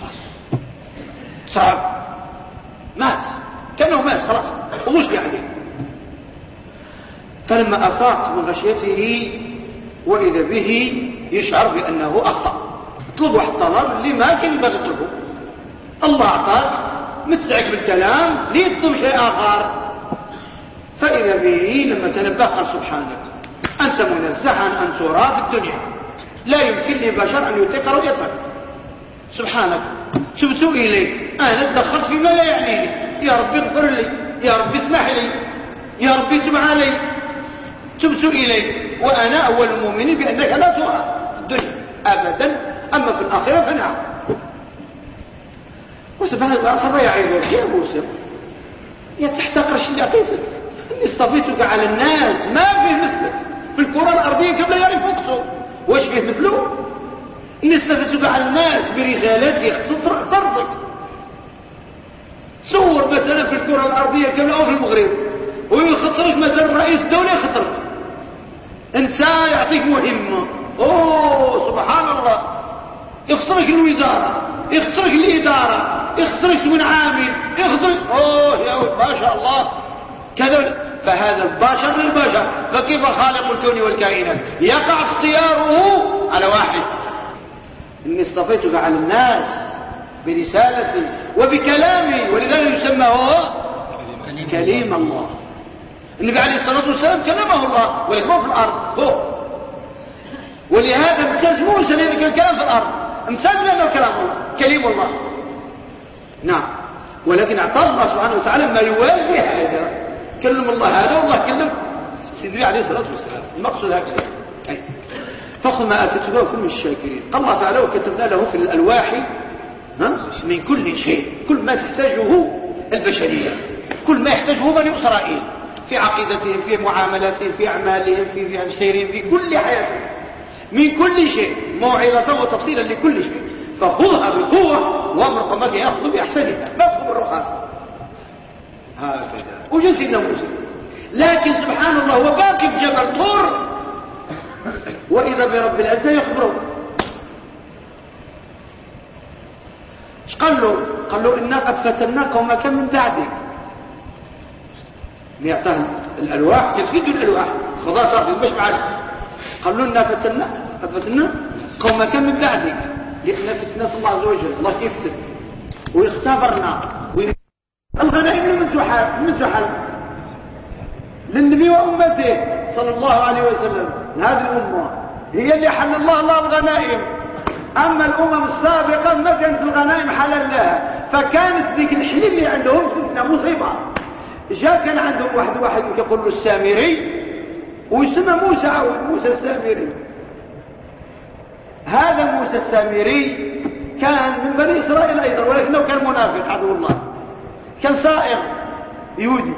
خلاص. صعب. مات. كأنه مات خلاص. ومش عليه فلما أفاق من غشيته وإذا به يشعر بأنه أخطأ. أطلب واحد الطلب اللي ما كان يطلبه الله أعطاك متسعك بالكلام ليطلب شيء آخر؟ فإذا به لما تنبه قال سبحانك أنت منزه عن أن ترى في الدنيا. لا يمكن لبشر أن يطيق رؤيتك. سبحانك تبت إليك. أنا تدخلت فيما لا يعنيني. يا ربي اغفر لي يا ربي اسمح لي يا ربي تب علي تبت إليك وأنا أول المؤمنين بأنك لا ترى الدنيا أبدا أما في الآخرة فنعم. موسى فهذا يعيبك يا موسى يا تحتقر شي اللي عطيتك إني اصطفيتك على الناس ما فيه مثلك في الكرة الأرضية قبل يعرف فوقته واش فيه مثله؟ إني اصطفيتك على الناس برسالتي اخترتك صور مثلا في الكرة الأرضية قبل أو في المغرب. ويخطرك مثلا رئيس الدولة يخطرك انت يعطيك مهمة. أوه سبحان الله. يخسرك الوزارة يخسرك الإدارة يخسرك من عامل يخسرك أوه يا ما شاء الله. كذا. فهذا البشر للبشر. فكيف خالق الكون والكائنات؟ يقع اختياره على واحد. إني اصطفيتك على الناس. برسالتي وبكلامي ولذلك يسمى هو كليم الله. النبي عليه الصلاة والسلام كلمه الله ويكبر في الأرض هو. ولهذا امتاز موسى لأنه كان كلام في الأرض. امتاز لأنه كلام الله كليم الله. نعم. ولكن أعطاه الله سبحانه وتعالى ما يوازي هذا. كلم الله هذا والله كلم سيدنا عليه الصلاة والسلام. المقصود هكذا. فخذ ما آتيتك وكن من الشاكرين. قال الله تعالى وكتبنا له في الألواح من كل شيء كل ما تحتاجه البشرية كل ما يحتاجه بني إسرائيل في عقيدتهم في معاملاتهم في أعمالهم في, في سيرهم في كل حياتهم. من كل شيء موعظة وتفصيلا لكل شيء. فخذها بقوة وامر قومك يأخذ بأحسنها. ما تخذ بالرخاص هكذا. وجد سيدنا موسى. لكن سبحان الله هو باقي في جبل طور. وإذا برب العزة يخبره إيش قال له؟ قال له إنا قد وما كان من بعدك. ليعطاه الألواح تفيد الألواح. خلاص صار مش معك قال له إنا فتنا قد فتنا قوم كان من بعدك. لأن فتنة الله عز وجل الله يفتن. ويختبرنا. الغنائم من تحال من تحال للنبي وأمته صلى الله عليه وسلم. هذه الأمة. هي اللي حل الله الله الغنائم. أما الأمم السابقة ما كانت الغنائم حلال لها. فكانت ذيك الحلم اللي عندهم فتنة مصيبة. جاء كان عندهم واحد واحد يقول له السامري ويسمى موسى عود موسى السامري. هذا موسى السامري كان من بني إسرائيل أيضا ولكنه كان منافق عدو الله. كان صائغ يهودي.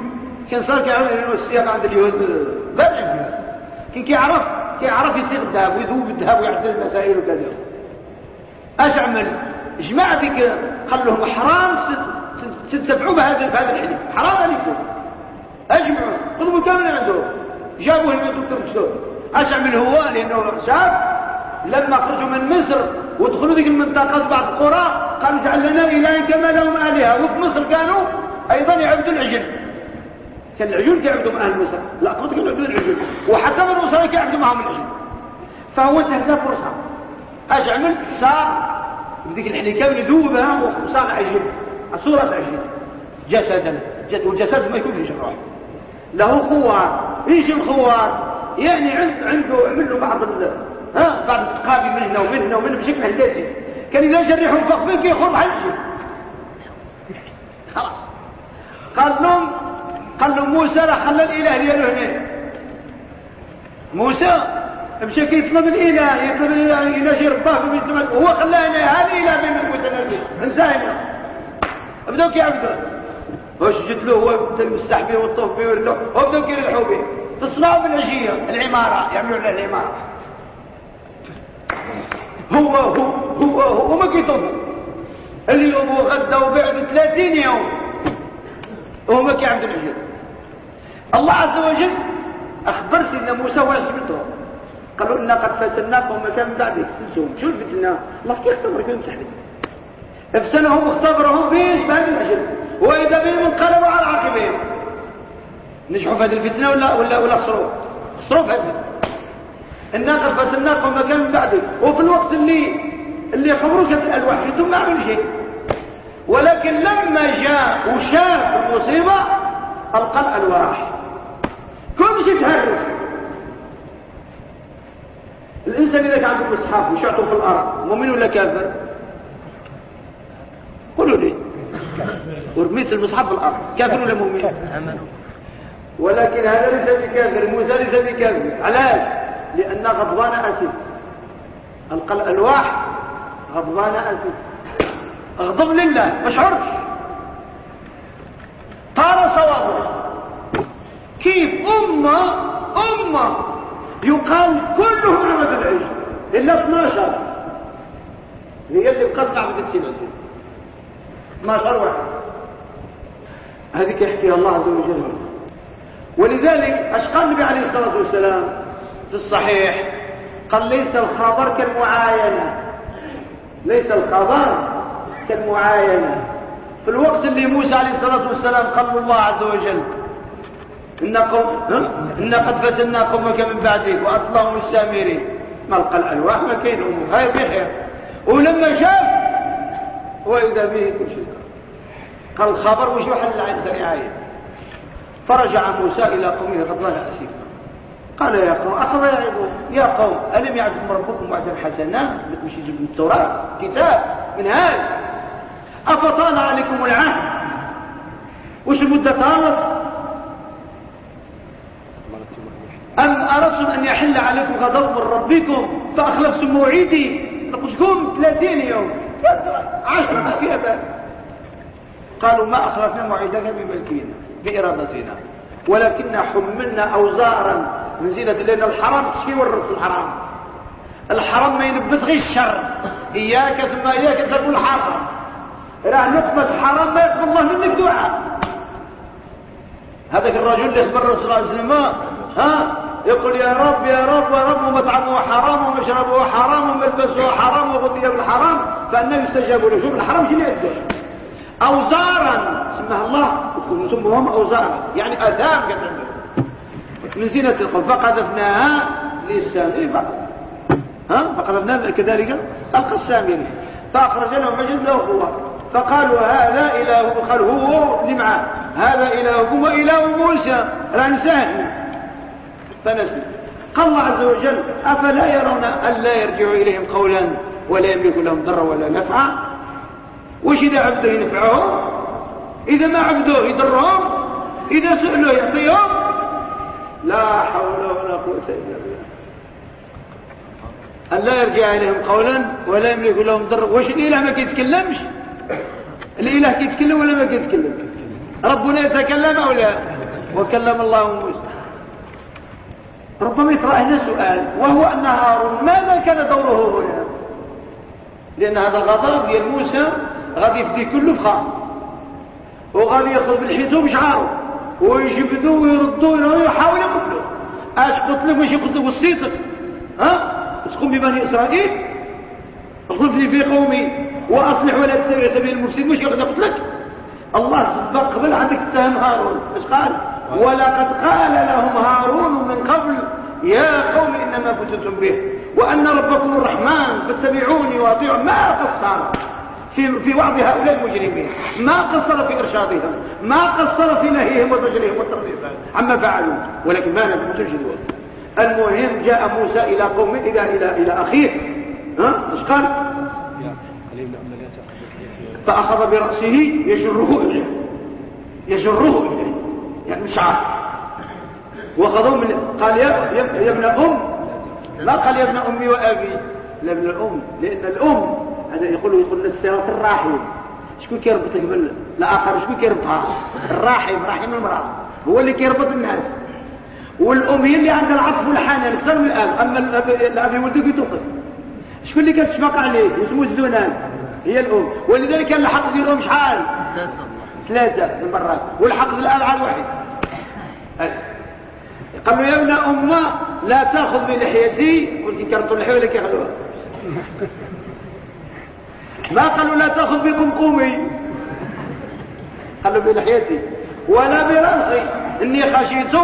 كان صار كيعرف السياق عند اليهود بلع كان كيعرف كيعرف يصيغ الذهب ويذوب الذهب ويعدل المسائل وكذا. اش عمل جماعة ذيك قال لهم حرام تتبعوا بهذا بهذا الحديث. حرام عليكم. اجمعوا. طلبوا كامل عنده. جابوه من الدكتور بسوط اش عمل هو؟ لأنه شاف لما خرجوا من مصر ودخلوا ذيك المنطقة بعض القرى قالوا اجعل لنا كما لهم آلهة. وفي مصر كانوا أيضا يعبدوا العجل. كان العجول كيعبدوا أهل مصر. لا كانوا يعبدوا العجل. وحتى من مصر كيعبدوا معهم العجل. فهو انتهز فرصة. اش عمل صار ذيك الحليكة يذوبها وصار عجل صورة عجل جسدا. والجسد ما يكون فيه جراح له خوار. إيش الخوار؟ يعني عنده عنده بعض ها؟ بعض التقابي من هنا ومن هنا ومن بشكل هندسي. كان إذا جرحوا يخرج على الشيء خلاص. قال لهم قال لهم موسى لا خلى الإله ديالو هنا. موسى مشى كيطلب الإله يطلب الإله إلى شي رباه هو خلاه هنا ها الاله بين انسى هنا بداو كيعبدوا واش جت له؟ هو المستح به والطوف به ولا؟ وبداو كيربحوا به. تصنعوا بالعشيه العمارة. يعملوا لنا العمارة. هو هو هو هو ما كيطلب اليوم وغدا وبعد 30 يوم. وهو ما كيعبد العجل الله عز وجل أخبر سيدنا موسى ولا سبته قالوا أنا قد فتناكم كان بعدك تنسون شو الفتنة؟ الله كيختبرك ويمسح لك افسنهم واختبرهم فيش بهذا العجل وإذا بهم انقلبوا على عقبهم. نجحوا في هذه الفتنة ولا ولا ولا خسروا؟ خسروا في هذه إنا قد فتناكم مكان من بعدك وفي الوقت اللي اللي خبروك الألواح ثم ما عملوا شيء. ولكن لما جاء وشاف المصيبة ألقى الألواح. كل شيء تهرس. الإنسان إذا كان عنده مصحف وشعته في الأرض. مؤمن ولا كافر؟ قولوا لي. ورميت المصحف في الأرض. كافر ولا مؤمن؟ ولكن هذا ليس بكافر. موسى ليس بكافر. علاش لأن غضبان ألقى الألواح غضبان أسد. غضب لله. ما شعرش. طار صوابه. كيف؟ أمة. أمة. يقال كلهم عبد العيش. إلا 12 هي اللي بقت عبد السنة 12 واحد. هذه يحكيها الله عز وجل. ولذلك اش قال النبي عليه الصلاة والسلام في الصحيح قال ليس الخبر كالمعاينة. ليس الخبر كالمعاينة. في الوقت اللي موسى عليه الصلاة والسلام قال الله عز وجل. إن, قوم إن قد فتنا قومك من بعدك وأطلعهم السامرين ملقى الألواح ما كاين هاي بخير ولما شاف وإذا به كل شيء. قال الخبر وش حل العين سريعاية فرجع موسى إلى قومه رجع أسير قال يا قوم أخذ يعظون يا قوم ألم يعدكم ربكم وعدا حسنا؟ مش يجيب التوراة؟ كتاب. من هذا أفطال عليكم العهد. وش المدة طالت؟ أم أردتم أن يحل عليكم غضب من ربكم؟ فأخلفتم موعدي. لكم 30 يوم. عشرة أبد قالوا ما أخلفنا موعدك بملكنا بإرادتنا ولكن حملنا أوزارا من زينة لأن الحرام تشكي ورث الحرام؟ الحرام ما ينبت غير الشر. إياك ثم إياك تقول حرام. راه نقمة حرام ما يقبل الله منك دعاء. هذاك الرجل اللي اخبر الرسول صلى الله عليه وسلم ها؟ يقول يا رب يا رب يا رب ومطعمه حرام ومشربه حرام وملبسه حرام وغطي بالحرام. فأنه يستجاب له شوف الحرام شنو يقدر أوزارا. سماها الله يسموهم أوزارا. يعني أثام كتنبه من زينة القلب. فقذفناها للسامري ها؟ فقذفناها كذلك القسامري فأخرج لهم مجد له قوة. فقالوا هذا إله قال هو اللي معاه هذا إلهكم وإله موسى. رانساه فنسي قال الله عز وجل أفلا يرون أن لا يرجعوا إليهم قولا ولا يملك لهم ضرا ولا نفعا؟ وش إذا عبده ينفعهم إذا ما عبده يضرهم؟ إذا سئلوا يعطيهم؟ لا حول ولا قوة إلا بالله. أن لا يرجع إليهم قولا ولا يملك لهم ضرا. وش الإله ما كيتكلمش؟ الإله كيتكلم ولا ما كيتكلم؟ ربنا يتكلم أو لا؟ وكلم الله موسى. ربما يطرح لنا سؤال وهو أن هارون ماذا كان دوره هنا؟ لأن هذا الغضب ديال موسى غادي يفدي كله فخا وغادي يأخذ بالحيطه بشعاره ويجبدوا ويردوا ويحاول يقتلوا أش قتلوا ماشي قتلوا وصيتك. ها؟ تقوم ببني إسرائيل. اخلفني في قومي وأصلح ولا تتبع سبيل المفسدين مش ياخذ قتلك الله سبق قبل عندك تهم هارون. إيش قال؟ ولقد قال لهم هارون من قبل يا قوم إنما فتنتم به وأن ربكم الرحمن فاتبعوني وأطيعوا ما قصر في في وعظ هؤلاء المجرمين ما قصر في إرشادهم ما قصر في نهيهم وزجرهم وتربيتهم عما فعلوا ولكن ما نفهم تجدوا. المهم جاء موسى إلى قومه إلى إلى إلى أخيه. ها؟ إيش قال؟ فأخذ برأسه يجره إليه يجره إليه. يعني مش عارف. وخذوه من قال يا, يا ابن أم ما قال يا ابن أمي وأبي؟ لا ابن الأم. لأن الأم هذا يقول يقول الصراط الراحم. شكون كيربط قبل الآخر شكون كيربطها الراحم رحم المرأة. هو اللي كيربط الناس. والأم هي اللي عندها العطف والحنان أكثر من الآن أما الأب يولدك يتوقف شكون اللي كتشفق عليه؟ الزنان. هي الأم. ولذلك الحق ديالهم شحال ثلاثة المرات والحق الآن على واحد قالوا يا ابن أمة لا تأخذ بلحيتي. قلت كرتوا اللحية ولا كيخلوها ما قالوا لا تأخذ بقمقومي. قالوا بلحيتي. ولا برأسي. إني خشيت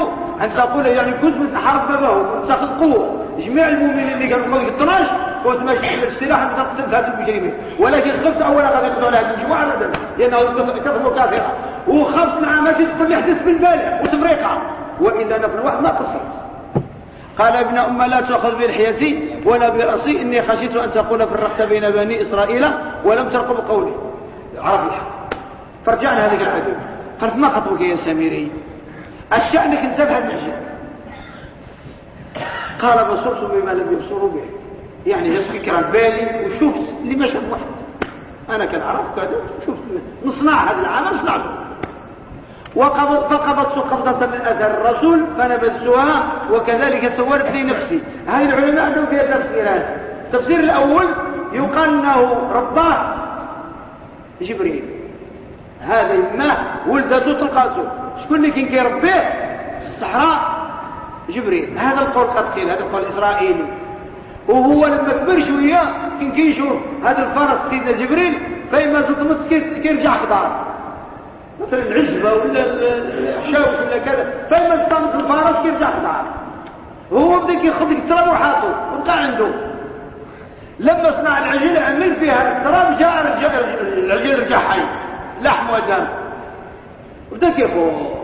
أن تقول يعني كنت متحارب بابه تأخذ قوة. جميع المؤمنين اللي كانوا قوي 12 كنت ماشي على السلاح تقتل هذه المجرمين. ولكن خفت أولا غادي يقضوا على هذه الجماعة أبدا لأنه كثروا كافرة وخفت مع تقول لي حدث بالبالع وتفريقها وإلا نفل واحد ما قصرت. قال ابن أم لا تأخذ بلحيتي ولا برأسي إني خشيت أن تقول فرقت بين بني إسرائيل ولم ترقب قولي. عرف الحق. فرجعنا هذه العدو قالت ما خطبك يا سامري الشأنك انسب هذا الشيء قال بصرت بما لم يبصروا به. يعني يسكك بالي وشوف اللي ما شاف واحد. أنا كنعرف كذا شوف نصنع هذا العمل نصنعه وقبض فقبضت قبضة من أثر الرسول فنبذتها وكذلك سورت لي نفسي. هذه العلماء عندهم فيها تفسيرات التفسير الأول يقال أنه رباه جبريل. هذا ما ولدته تلقاته. شكون اللي كان كيربيه؟ في الصحراء. جبريل هذا القول قد هذا القول الإسرائيلي وهو لما كبر شوية كان كيشوف هذا الفرس سيدنا جبريل فإما تطمس كيرجع خضار مثلا العزبة ولا الحشاوش ولا كذا فلما تطمس الفرس كيرجع خضار وهو بدا كياخذ التراب وحاطه وبقى عنده. لما صنع العجل عمل فيها التراب جاء العجل رجع حي لحم ودم. وبدا كيفوق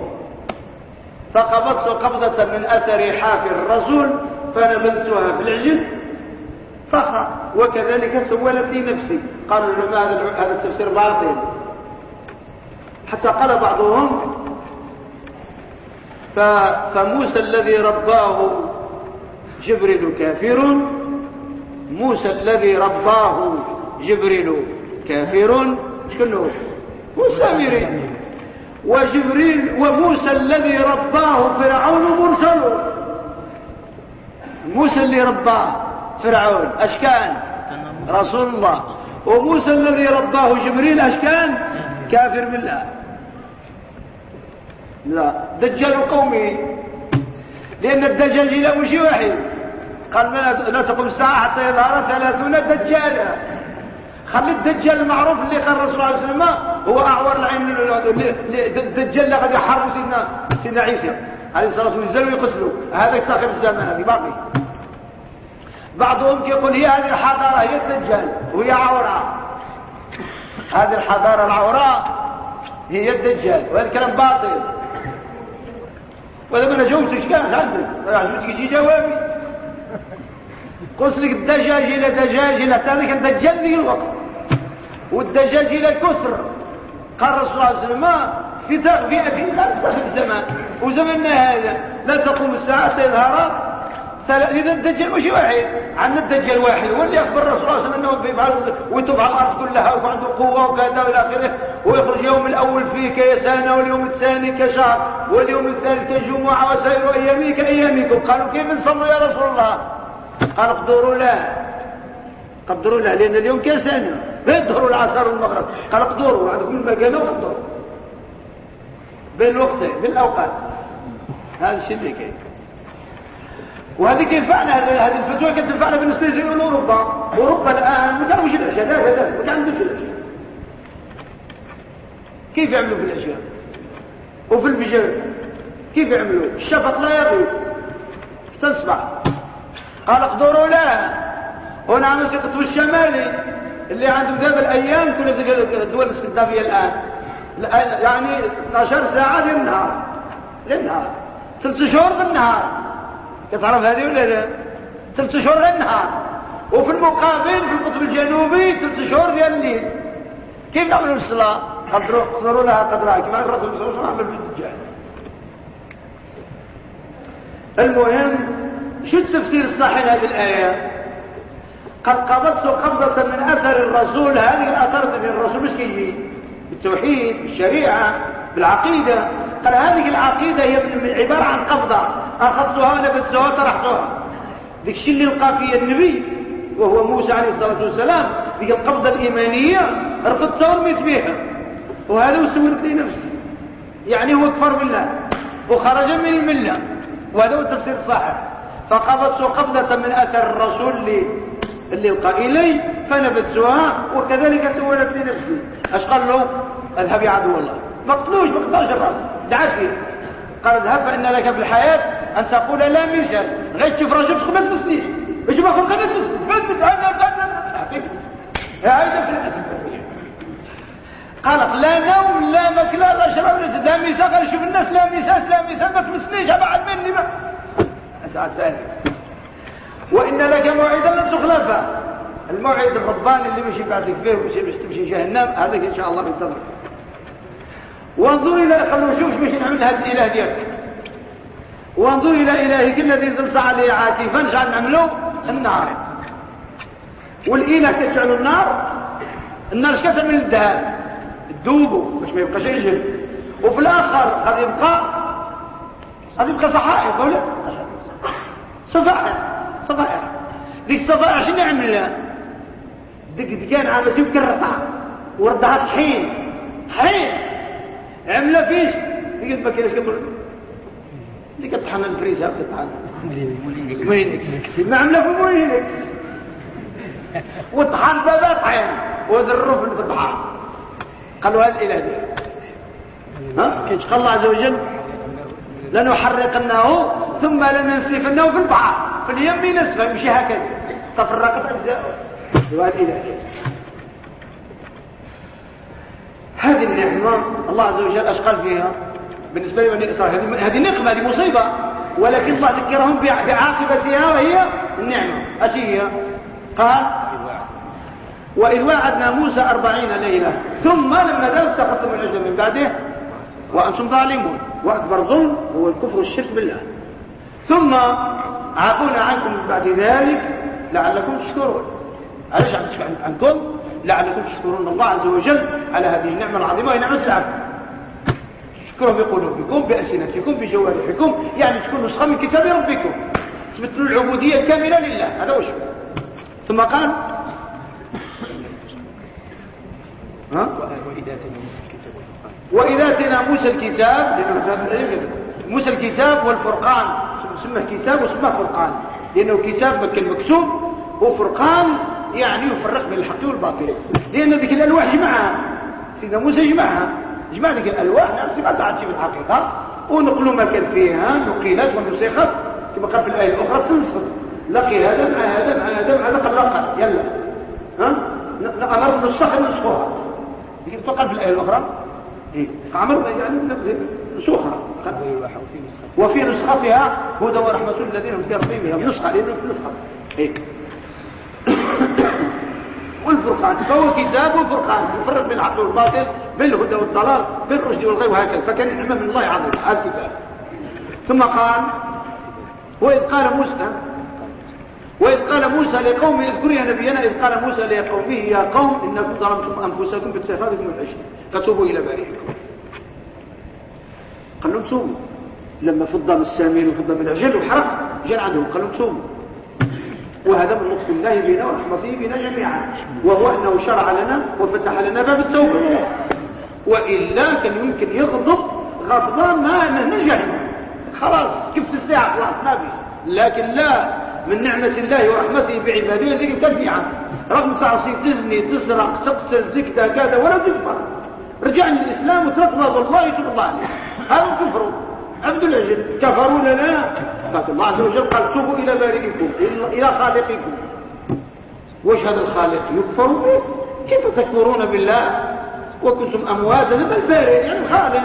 فقبضت قبضة من أثر حافر الرسول فنبذتها في العجل. فخر وكذلك سولت لي نفسي. قالوا العلماء هذا التفسير باطل. حتى قال بعضهم فموسى الذي رباه جبريل كافر موسى الذي رباه جبريل كافر. شكله موسى وجبريل وموسى الذي رباه فرعون مرسل. موسى اللي رباه فرعون اش كان رسول الله. وموسى الذي رباه جبريل اش كان كافر بالله. لا دجال قومه لأن الدجال له مش واحد. قال لا تقوم الساعة حتى يظهر ثلاثون دجالا. خلي الدجال المعروف اللي قال الرسول صلى الله عليه وسلم هو أعور العين الدجال غادي يحاربوا سيدنا سيدنا عيسى عليه الصلاة والسلام ويقتلوا هذا صاحب الزمان هذه باقي. بعضهم يقول هي هذه الحضارة هي الدجال وهي عوراء هذه الحضارة العوراء هي الدجال وهذا الكلام باطل. ولما أنا جاوبتك كان؟ عندك عجبتك شي جوابي. قلت لك الدجاج إلى دجاج إلى ذلك الدجال ذي الوقت. والدجاج إلى كثر قال الرسول صلى الله عليه وسلم في في لا تدخل الزمان. وزمننا هذا لا تقوم الساعة سيظهر إذا الدجال مش واحد. عندنا الدجال واحد هو اللي اخبر الرسول صلى الله عليه وسلم إنه على الأرض كلها وعنده قوة وكذا وإلى آخره ويخرج اليوم الأول فيه كيسانه واليوم الثاني كشهر واليوم الثالث كجمعة وسائر ايامه كأيامكم. قالوا كيف نصلوا يا رسول الله؟ قال اقدروا له قدروا له لأن اليوم كيسانه بيظهروا العصر والمغرب. قال اقدروا عند كل ما قالوا قدروا بين الوقتين بالأوقات. هذا الشيء اللي كاين وهذه كيف فعلنا هذه الفتوى كانت تنفعنا بالنسبة لاوروبا أوروبا. الآن ما كانوش العشاء لا لا ما كانوش العشاء كيف يعملوا في العشاء وفي الفجر كيف يعملوا؟ الشفق لا يغيب تصبح قال اقدروا لا. مسك القطب الشمالي اللي عنده ذهب الأيام كل الدول الإسكندنافية الآن. يعني 12 ساعه للنهار. للنهار. ثلاث شهور بالنهار تعرف هذه ولا لا؟ ثلاث شهور غير النهار. وفي المقابل في القطب الجنوبي ثلاث شهور ديال الليل. كيف نعملوا الصلاة؟ قدروا لها قدرها. كما الرسول صلى الله عليه وسلم في الدجال. المهم شو التفسير الصحيح لهذه الآية؟ قد قبضت قبضة من أثر الرسول هذه الأثر من الرسول مش كيجي؟ بالتوحيد بالشريعة بالعقيدة. قال هذه العقيدة هي عبارة عن قبضة. أخذتها ونبذتها وطرحتها ذيك الشيء اللي لقى فيه النبي وهو موسى عليه الصلاة والسلام. ذيك القبضة الإيمانية رفضتها ورميت بها وهذا وسولت لي نفسي. يعني هو كفر بالله وخرج من الملة. وهذا هو التفسير الصحيح. فقبضت قبضة من أثر الرسول اللي لقى إلي فنبذتها وكذلك سولت لي نفسي اش قال له اذهب يا عدو الله ما قتلوش ما قتلوش الراس دعا فيه قال اذهب فإن لك في الحياة أن تقول لا مساس غير تشوف رجل خمس مسنيش إيش ما خمس مسنيش بس هذا قال لا نوم لا مكلا لا شرب لا تداميسا قال شوف الناس لا مساس لا مساس ما تمسنيش ابعد مني ما ثاني وإن لك موعدا لن تخلفه الموعد الرباني اللي مشي بعدك فيه ومشي تمشي جهنم هذاك إن شاء الله بينتظرك وانظر إلى خلوا نشوف باش نعمل هذا الإله ديالك وانظر إلى إلهك الذي ظلت عليه عاكفا شعل نعمله النار. والإله تشعل النار النار كثر من الذهب. تذوبوا باش ما يبقاش يجهل وفي الآخر غادي يبقى غادي يبقى صحائح ولا؟ صفائح صفائح ديك الصفائح شنو يعمل؟ ديك عامل سيب كرطع وردها طحين. طحين. عملها فيش. ديك البكير إيش كتقول؟ اللي كطحن الفريزة كطحن مولينكس. ما عملها في مولينكس. وطحن بابا طحين. وذروا في البحر قالوا هذا الاله ها؟ كيش قال الله عز وجل؟ لنحرقنه ثم لننسفنه في البحر. في اليم نسفه يمشي هكذا. تفرقت اجزاؤه وهذا الاله هذه النعمة الله عز وجل اشقل فيها بالنسبة لبني إسرائيل. هذه نقمة هذه مصيبة. ولكن الله ذكرهم بعاقبتها وهي النعمة. اش هي؟ قال وإذ وعدنا موسى أربعين ليلة ثم لما ذا سقطتم العجل من بعده. وأنتم ظالمون. وأكبر ظلم هو الكفر والشرك بالله. ثم عافونا عنكم من بعد ذلك لعلكم تشكرون. علاش عنكم لعلكم تشكرون. الله عز وجل على هذه النعمة العظيمة. وهي نعمة السعادة تشكروا بقلوبكم بألسنتكم بجوارحكم. يعني تكون نسخة من كتاب ربكم. تمثلوا العبودية الكاملة لله. هذا هو ثم قال ها؟ وإذا آتينا موسى الكتاب موسى الكتاب والفرقان. سمى كتاب وسمى فرقان. لأنه كتاب مكن مكسوب وفرقان يعني يفرق بين الحق والباطل. لأن ذيك الألواح جمعها. سيدنا موسى جمعها. جمع ذيك الألواح نفس ما في الحقيقة ونقلوا ما كان فيها نقلت ونسخت كما قال في الآية الأخرى تنسخ لقي هذا مع هذا مع هذا مع هذا قد يلا. ها؟ أمر بالنسخ نسخها فقط في الآية الأخرى؟ إيه؟ عمر يعني نسوخها وفي نسختها هدى ورحمة الذين هم في ربهم النسخة لأنه في نسخة. إيه؟ والفرقان. فهو كتاب وفرقان يفرق بين والباطل بالهدى والضلال بالرشد والغي وهكذا. فكان نعمة من الله عظيم هذا الكتاب. ثم قال وإذ قال موسى وإذ قال موسى لقوم اذكروا يا نبينا إذ قال موسى لقومه يا قوم إنكم ظلمتم أنفسكم باتخاذكم العشر فتوبوا إلى بارئكم. قال لهم توبوا. لما فض من السامين وفض من العجل وحرق جاء عندهم قال لهم توبوا وهذا من لطف الله بنا ورحمته بنا جميعا. وهو أنه شرع لنا وفتح لنا باب التوبة. وإلا كان يمكن يغضب غضبان ما نجح خلاص كيف الساعة خلاص ما لكن لا من نعمة الله ورحمته بعباده الذي يكفي عنه رغم تعصي تزني تسرق تقتل زكتا كذا ولا تكفر. رجع للإسلام وتقبض الله يتوب الله عليه. هذا كفر. عبد العجل كفروا لنا. الله عز وجل قال توبوا إلى بارئكم إلى خالقكم. وش هذا الخالق؟ يكفر به؟ كيف تكفرون بالله؟ وكنتم أمواتا ما البارئ يعني الخالق.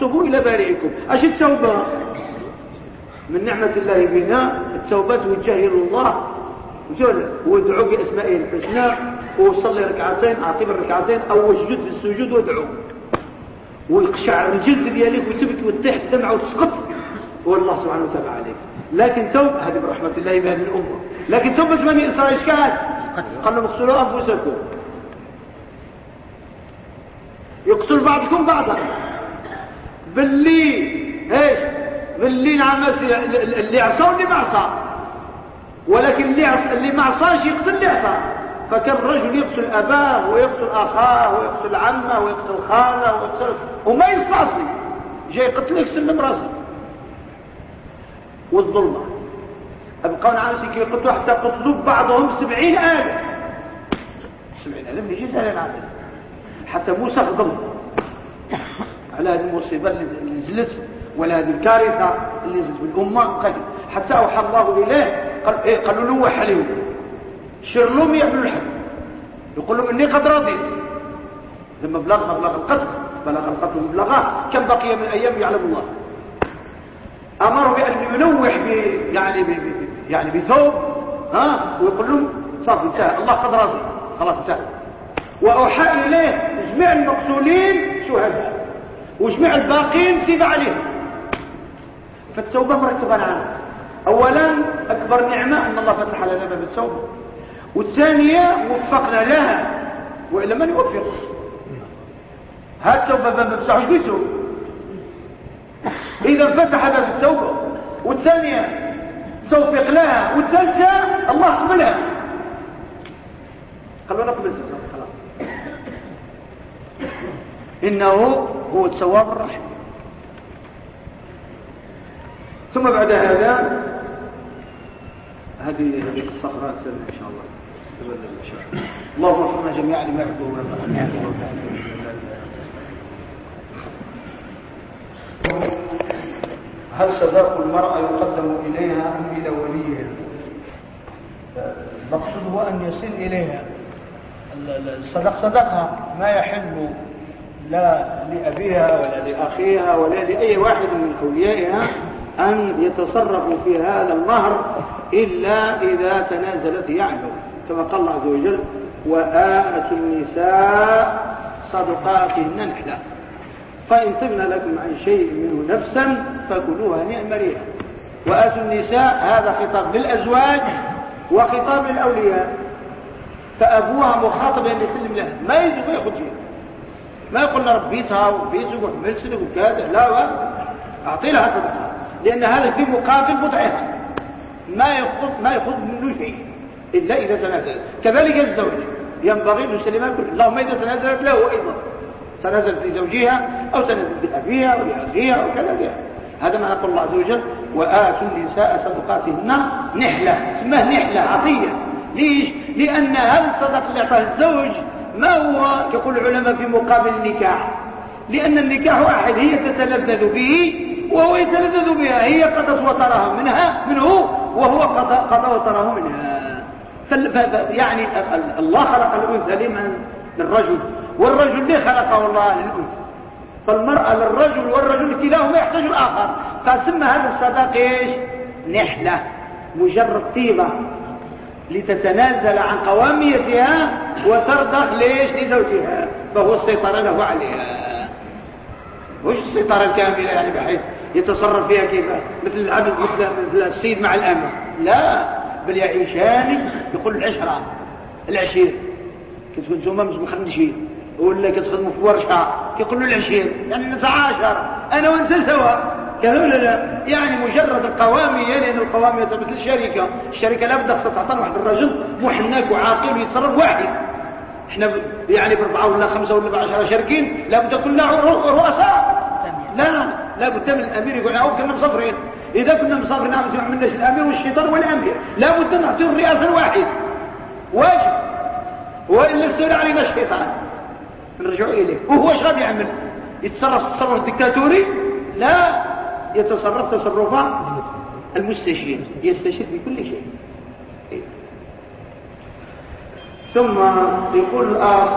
توبوا إلى بارئكم. أش التوبة؟ من نعمة الله بنا التوبة توجه إلى الله وادعو بأسمائه الحسنى وصلي ركعتين أعطيب الركعتين أو اسجد في السجود وادعو ويقشع الجلد ديالك وتبكي وتحت دمعة وتسقط. والله سبحانه وتعالى عليك. لكن توب هذه برحمة الله بهذه الأمة. لكن توبة بني إسرائيل كانت قال لهم اقتلوا أنفسكم. يقتل بعضكم بعضا. باللي إيش؟ اللي نعمس اللي عصى واللي ما عصى. ولكن اللي عصى اللي ما عصاش يقتل اللي عصى. فكان الرجل يقتل أباه ويقتل أخاه ويقتل عمه ويقتل خاله ويقتل وما ينصاصي جاي يقتلك سلم راسه والظلمة. ابقوا نعمسي كي يقتلوا حتى قتلوا بعضهم سبعين ألف. سبعين ألف يجي سهل العدد حتى موسى غضب على هذه المصيبة اللي نزلت ولا هذه الكارثة اللي نزلت بالأمة. حتى أوحى الله إليه. قال إيه قالوا له وحى شر لهم يعملوا يقول لهم إني قد رضيت. لما بلغ مبلغ القتل. بلغ القتل مبلغه كم بقي من أيام يعلم الله. أمروا بأن ينوح ب يعني ب يعني بثوب. ها؟ ويقول لهم صافي انتهى. الله قد رضي. خلاص انتهى. وأوحى إليه جميع المقتولين شهداء. وجميع الباقين سيب عليهم. فالتوبة مرتبة عنها أولا أكبر نعمة أن الله فتح لنا باب التوبة. والثانية وفقنا لها وإلا من يوفق هات توبة ما بتفتحوش بيته إذا فتح باب التوبة. والثانية توفيق لها والثالثة الله قبلها قالوا نقبل خلاص. إنه هو التواب الرحيم. ثم بعد هذا هذه الصخرات إن شاء الله. اللهم اغفرنا جميعا لما هل صداق المرأة يقدم إليها أم إلى وليها؟ المقصود هو أن يصل إليها. الصدق صدقها ما يحل لا لأبيها ولا لأخيها ولا لأي واحد من أوليائها أن يتصرفوا في هذا المهر إلا إذا تنازلت يعلو كما قال الله عز وجل وآتوا النساء صدقاتهن نحلا فإن طبن لكم عن شيء منه نفسا فكلوها نعم ريحا وآتوا النساء هذا خطاب للأزواج وخطاب للأولياء. فأبوها مخاطب أن يسلم لها. ما يجب ياخذ فيها. ما يقول ربيتها وبيتك وحملت لك وكذا لا أعطي لها صدقة. لأن هذا في مقابل بضعها ما يأخذ ما يأخذ منه شيء. إلا إذا تنازل كذلك الزوج. ينبغي أن يسلم اللهم إذا تنازلت له أيضا تنازلت لزوجها أو تنازلت لأبيها أو لأخيها أو كذا هذا ما يقول الله عز وجل وآتوا النساء صدقاتهن نحلة. اسمها نحلة عطية. ليش؟ لأن هذا الصدق اللي أعطاه الزوج. ما هو؟ يقول العلماء في مقابل النكاح. لأن النكاح واحد هي تتلذذ به وهو يتلذذ بها. هي قضت وطرها منها منه وهو قضى وطره منها. يعني الله خلق الأنثى لمن؟ للرجل. والرجل ليه خلقه الله للأنثى؟ فالمرأة للرجل والرجل كلاهما يحتاج الآخر. فسمى هذا الصداق إيش؟ نحلة مجرد طيبة. لتتنازل عن قواميتها وترضخ ليش؟ لزوجها. فهو السيطرة له عليها. وش السيطرة الكاملة يعني بحيث يتصرف فيها كيف؟ مثل العبد مثل, مثل السيد مع الأمة لا. بل يعيشان يقول العشرة العشير. كتكون أنتم مش مخندشين. ولا كتخدموا في ورشة كيقولوا العشير. يعني نتعاشر أنا وأنت سوا. كذا ولا لا. يعني مجرد القوامية لأن القوامية مثل الشركة. الشركة لابد خصها تعطى واحد الرجل محنك وعاقل ويتصرف واحد. إحنا يعني بأربعة ولا خمسة ولا بعشرة شركين لابد كلنا رؤساء. لا. لابد من الأمير يقول أو كنا مسافرين إذا كنا مسافرين نعم ما عملناش الأمير والشيطان والامير لابد نعطي الرئاسه الواحد واجب. والا السير علينا الشيطان. نرجعوا إليه. وهو إيش غادي يعمل؟ يتصرف تصرف الدكتاتوري؟ لا. يتصرف تصرفات المستشير. يستشير في كل شيء. ثم يقول الآخ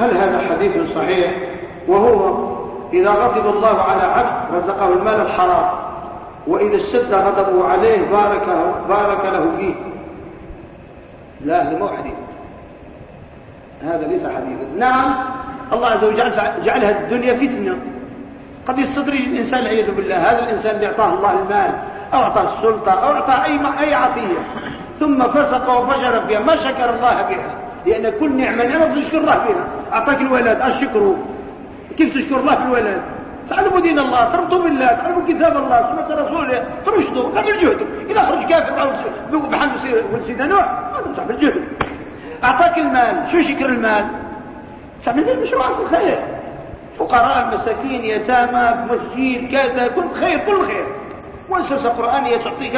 هل هذا حديث صحيح؟ وهو إذا غضب الله على عبد رزقه المال الحرام وإذا اشتد غضبه عليه بارك, بارك له فيه. لا هذا مو حديث. هذا ليس حديثا نعم الله عز وجل جعلها الدنيا فتنة. قد يستدرج الإنسان العياذ بالله. هذا الإنسان اللي أعطاه الله المال أو أعطاه السلطة أو أعطاه أي, أي عطية ثم فسق وفجر فيها ما شكر الله بها لأن كل نعمة نعمة تشكر الله فيها أعطاك الولد الشكر. كيف تشكر الله في الولد تعلموا دين الله تربطوا بالله تعلموا كتاب الله سنة رسوله. ترشدوا كمل جهدك. إذا خرج كافر بحمد سيدنا نوح ما تنصح بالجهد أعطاك المال. شو شكر المال؟ تعمل المشروعات الخير فقراء مساكين يتامى مسجد كذا كل خير كل خير. مؤسسة قرآنية تعطيك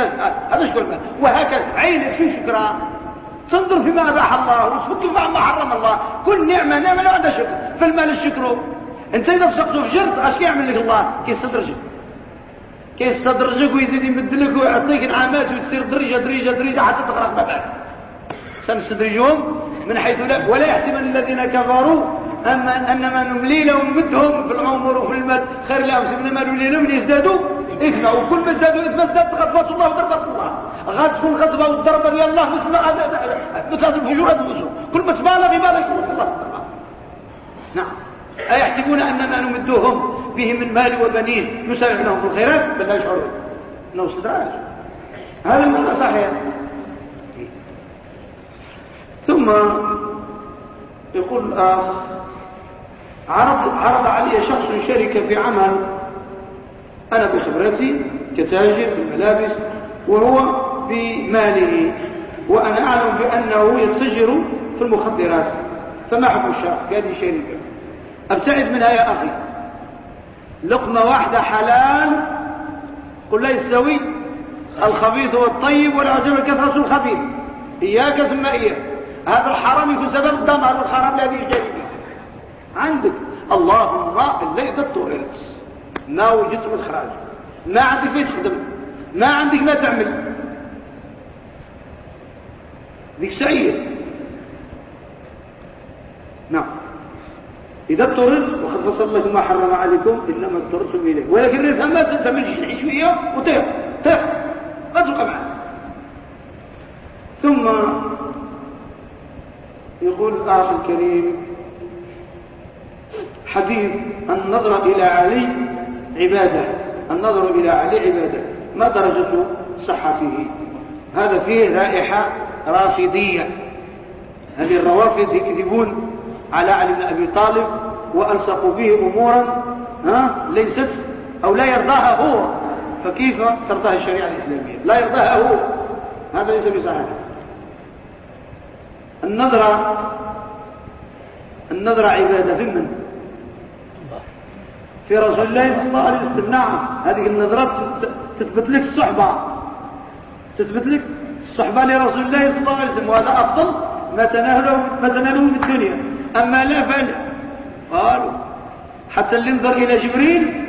هذا شكر المال. وهكذا. عينك شو شكرها تنظر فيما أباح الله وتفكر فيما حرم الله. كل نعمة نعمة لا عندها شكر. فالمال الشكر؟ انت اذا فسقت جرت اش كيعمل لك الله كيستدرجك كيستدرجك ويزيد يمد لك ويعطيك نعمات وتصير درجه درجه درجه حتى تغرق ما بعد سنستدرجهم من حيث لا ولا يحسبن الذين كفروا اما انما نملي لهم نمدهم في العمر وفي المال خير لهم سيبنا نملي لهم يزدادوا اثما وكل ما زادوا اثما ازدادت غضبات الله وضربات الله غضب الغضبه والضربه ديال الله مثل مثل الفجور كل ما تبالغ يبالغ الله نعم أيحسبون أننا نمدوهم به من مال وبنين نسارع لهم في الخيرات؟ بل لا يشعرون. انه استدراج هذا المعنى صحيح. ثم يقول الآخ عرض, عرض علي شخص شركة في عمل. أنا بخبرتي كتاجر في الملابس وهو بماله. وأنا أعلم بأنه يتجر في المخدرات. فما حكم الشخص؟ هذه الشركة أبتعد منها يا أخي. لقمة واحدة حلال قل لا يستوي الخبيث والطيب ولا عجب كثرة الخبيث. إياك ثم إياك. هذا الحرام يكون سبب دمر الحرام لهذه الجريمة عندك. اللهم اللي اضطررت ما وجدت مخرج ما عندك ما تخدم. ما عندك ما تعمل. ذيك سعيد نعم. إذا اضطررت وقد فصل لكم ما حرم عليكم إلا ما اضطررتم إليه. ولكن الرزق ما تنتمي شوية وطير طير ما تبقى معه. ثم يقول الآخ الكريم حديث النظر إلى علي عبادة. النظر إلى علي عبادة. ما درجة صحته؟ هذا فيه رائحة رافضية. هذه الروافض يكذبون على علي بن أبي طالب وألصقوا به أمورا ليست أو لا يرضاها هو. فكيف ترضاها الشريعة الإسلامية؟ لا يرضاها هو. هذا ليس بصحيح. النظرة النظرة عبادة في من؟ في رسول الله صلى الله عليه وسلم. نعم. هذه النظرات تثبت لك الصحبة. تثبت لك الصحبة لرسول الله صلى الله عليه وسلم وهذا أفضل ما تناله ما تناله في الدنيا. أما لا فلا. قالوا حتى اللي انظر إلى جبريل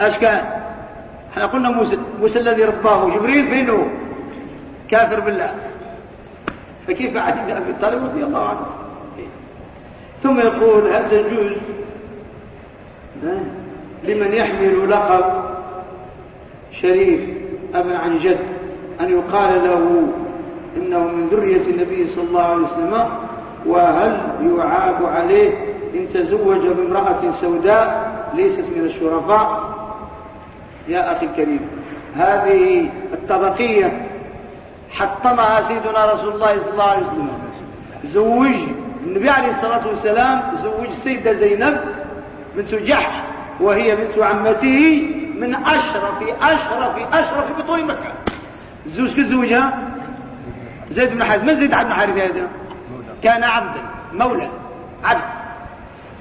إيش كان؟ إحنا قلنا موسى موسى الذي رباه جبريل فينه كافر بالله. فكيف علي بن أبي طالب رضي الله عنه؟ ثم يقول هل تجوز؟ لمن يحمل لقب شريف أبا عن جد أن يقال له إنه من ذرية النبي صلى الله عليه وسلم وهل يعاب عليه؟ إن تزوج بامرأة سوداء ليست من الشرفاء. يا أخي الكريم هذه الطبقية حطمها سيدنا رسول الله صلى الله عليه وسلم. زوج النبي عليه الصلاة والسلام زوج السيدة زينب بنت جحش وهي بنت عمته من أشرف أشرف أشرف بطول مكة. الزوج كزوجها زيد بن حارث من زيد عبد حارث هذا كان عبدا مولى عبد.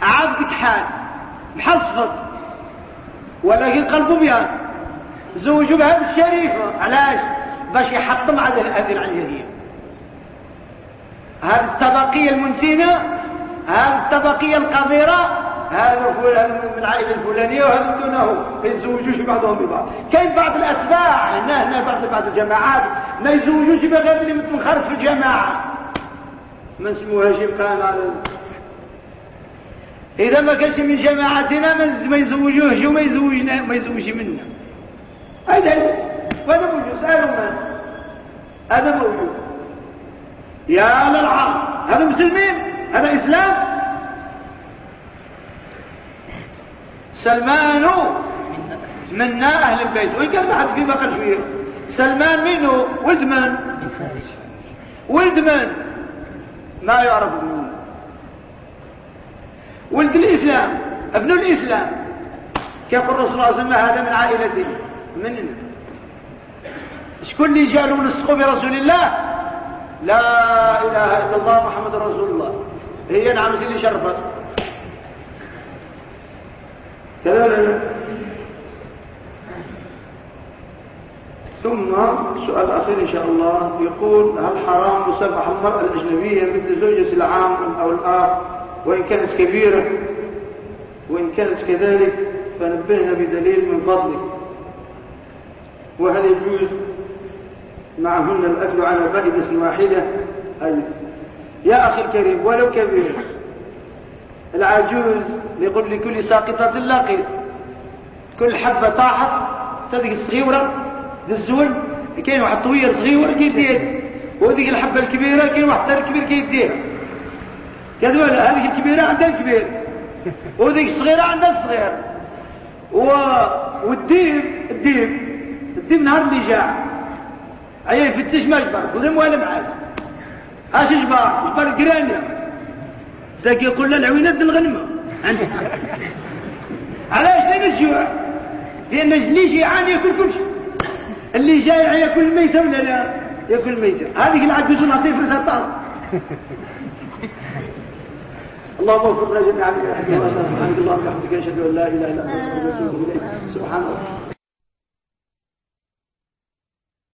عبد حال. محصفط ولكن قلبه بيان زوجوا بهذه الشريفة علاش؟ باش يحطم على هذه العنجهية هذه الطبقية المنتنة هذه الطبقية القذرة هذا فلان من العائلة الفلانية وهذا دونه. يزوجوش بعضهم ببعض. كاين بعض الأتباع. هنا هنا بعض بعض الجماعات. ما يزوجوش بغير اللي متمخرج في الجماعة. ما اسموهاش يبقى على إذا ما كانش من جماعتنا ما يزوجوهش وما يزوجنا ما يزوجش منا. هذا وهذا موجود. سألوا من هذا؟ موجود. يا للعار هذا مسلمين؟ هذا إسلام؟ سلمان منا أهل البيت. وإن كان أحد في بقى شوية؟ سلمان منه. ولد من ولد من ما يعرف منه ولد الإسلام ابن الإسلام. كيف الرسول صلى الله عليه وسلم هذا من عائلته؟ من شكون اللي له نسقوا برسول الله؟ لا إله إلا الله محمد رسول الله. هي نعم اللي شرفت. ثم سؤال أخير إن شاء الله. يقول هل حرام مسبح المرأة الأجنبية مثل زوجة العام أو الآخ وإن كانت كبيرة وإن كانت كذلك فنبهنا بدليل من فضلك وهل يجوز معهن الأكل على فائدة واحدة؟ أي. يا أخي الكريم ولو كبير. العجوز يقول لكل ساقطة لاقط كل حبة طاحت تدق الصغيرة للزول كاين واحد طويل صغير كيديه وهذيك الحبة الكبيرة كاين واحد الكبير كيديها كذا ولا هذه الكبيرة عندها الكبير وذيك الصغيرة عندها الصغير و... والديب الديب الديب نهار اللي جاع. أي يفتش ما جبر. وذا موالم معاك اش جبر. جبر قرانيا ذاك يقول له العوينات الغنمة علاش لأن الجوع لأن اللي جيعان يأكل كل شيء. اللي جايع يأكل الميتة ولا لا؟ يأكل الميتة. هذيك العجوز نعطيه فرصة طار اللهم وفقنا جميعا لك اللهم وبحمدك اشهد ان لا اله الا انت سبحان الله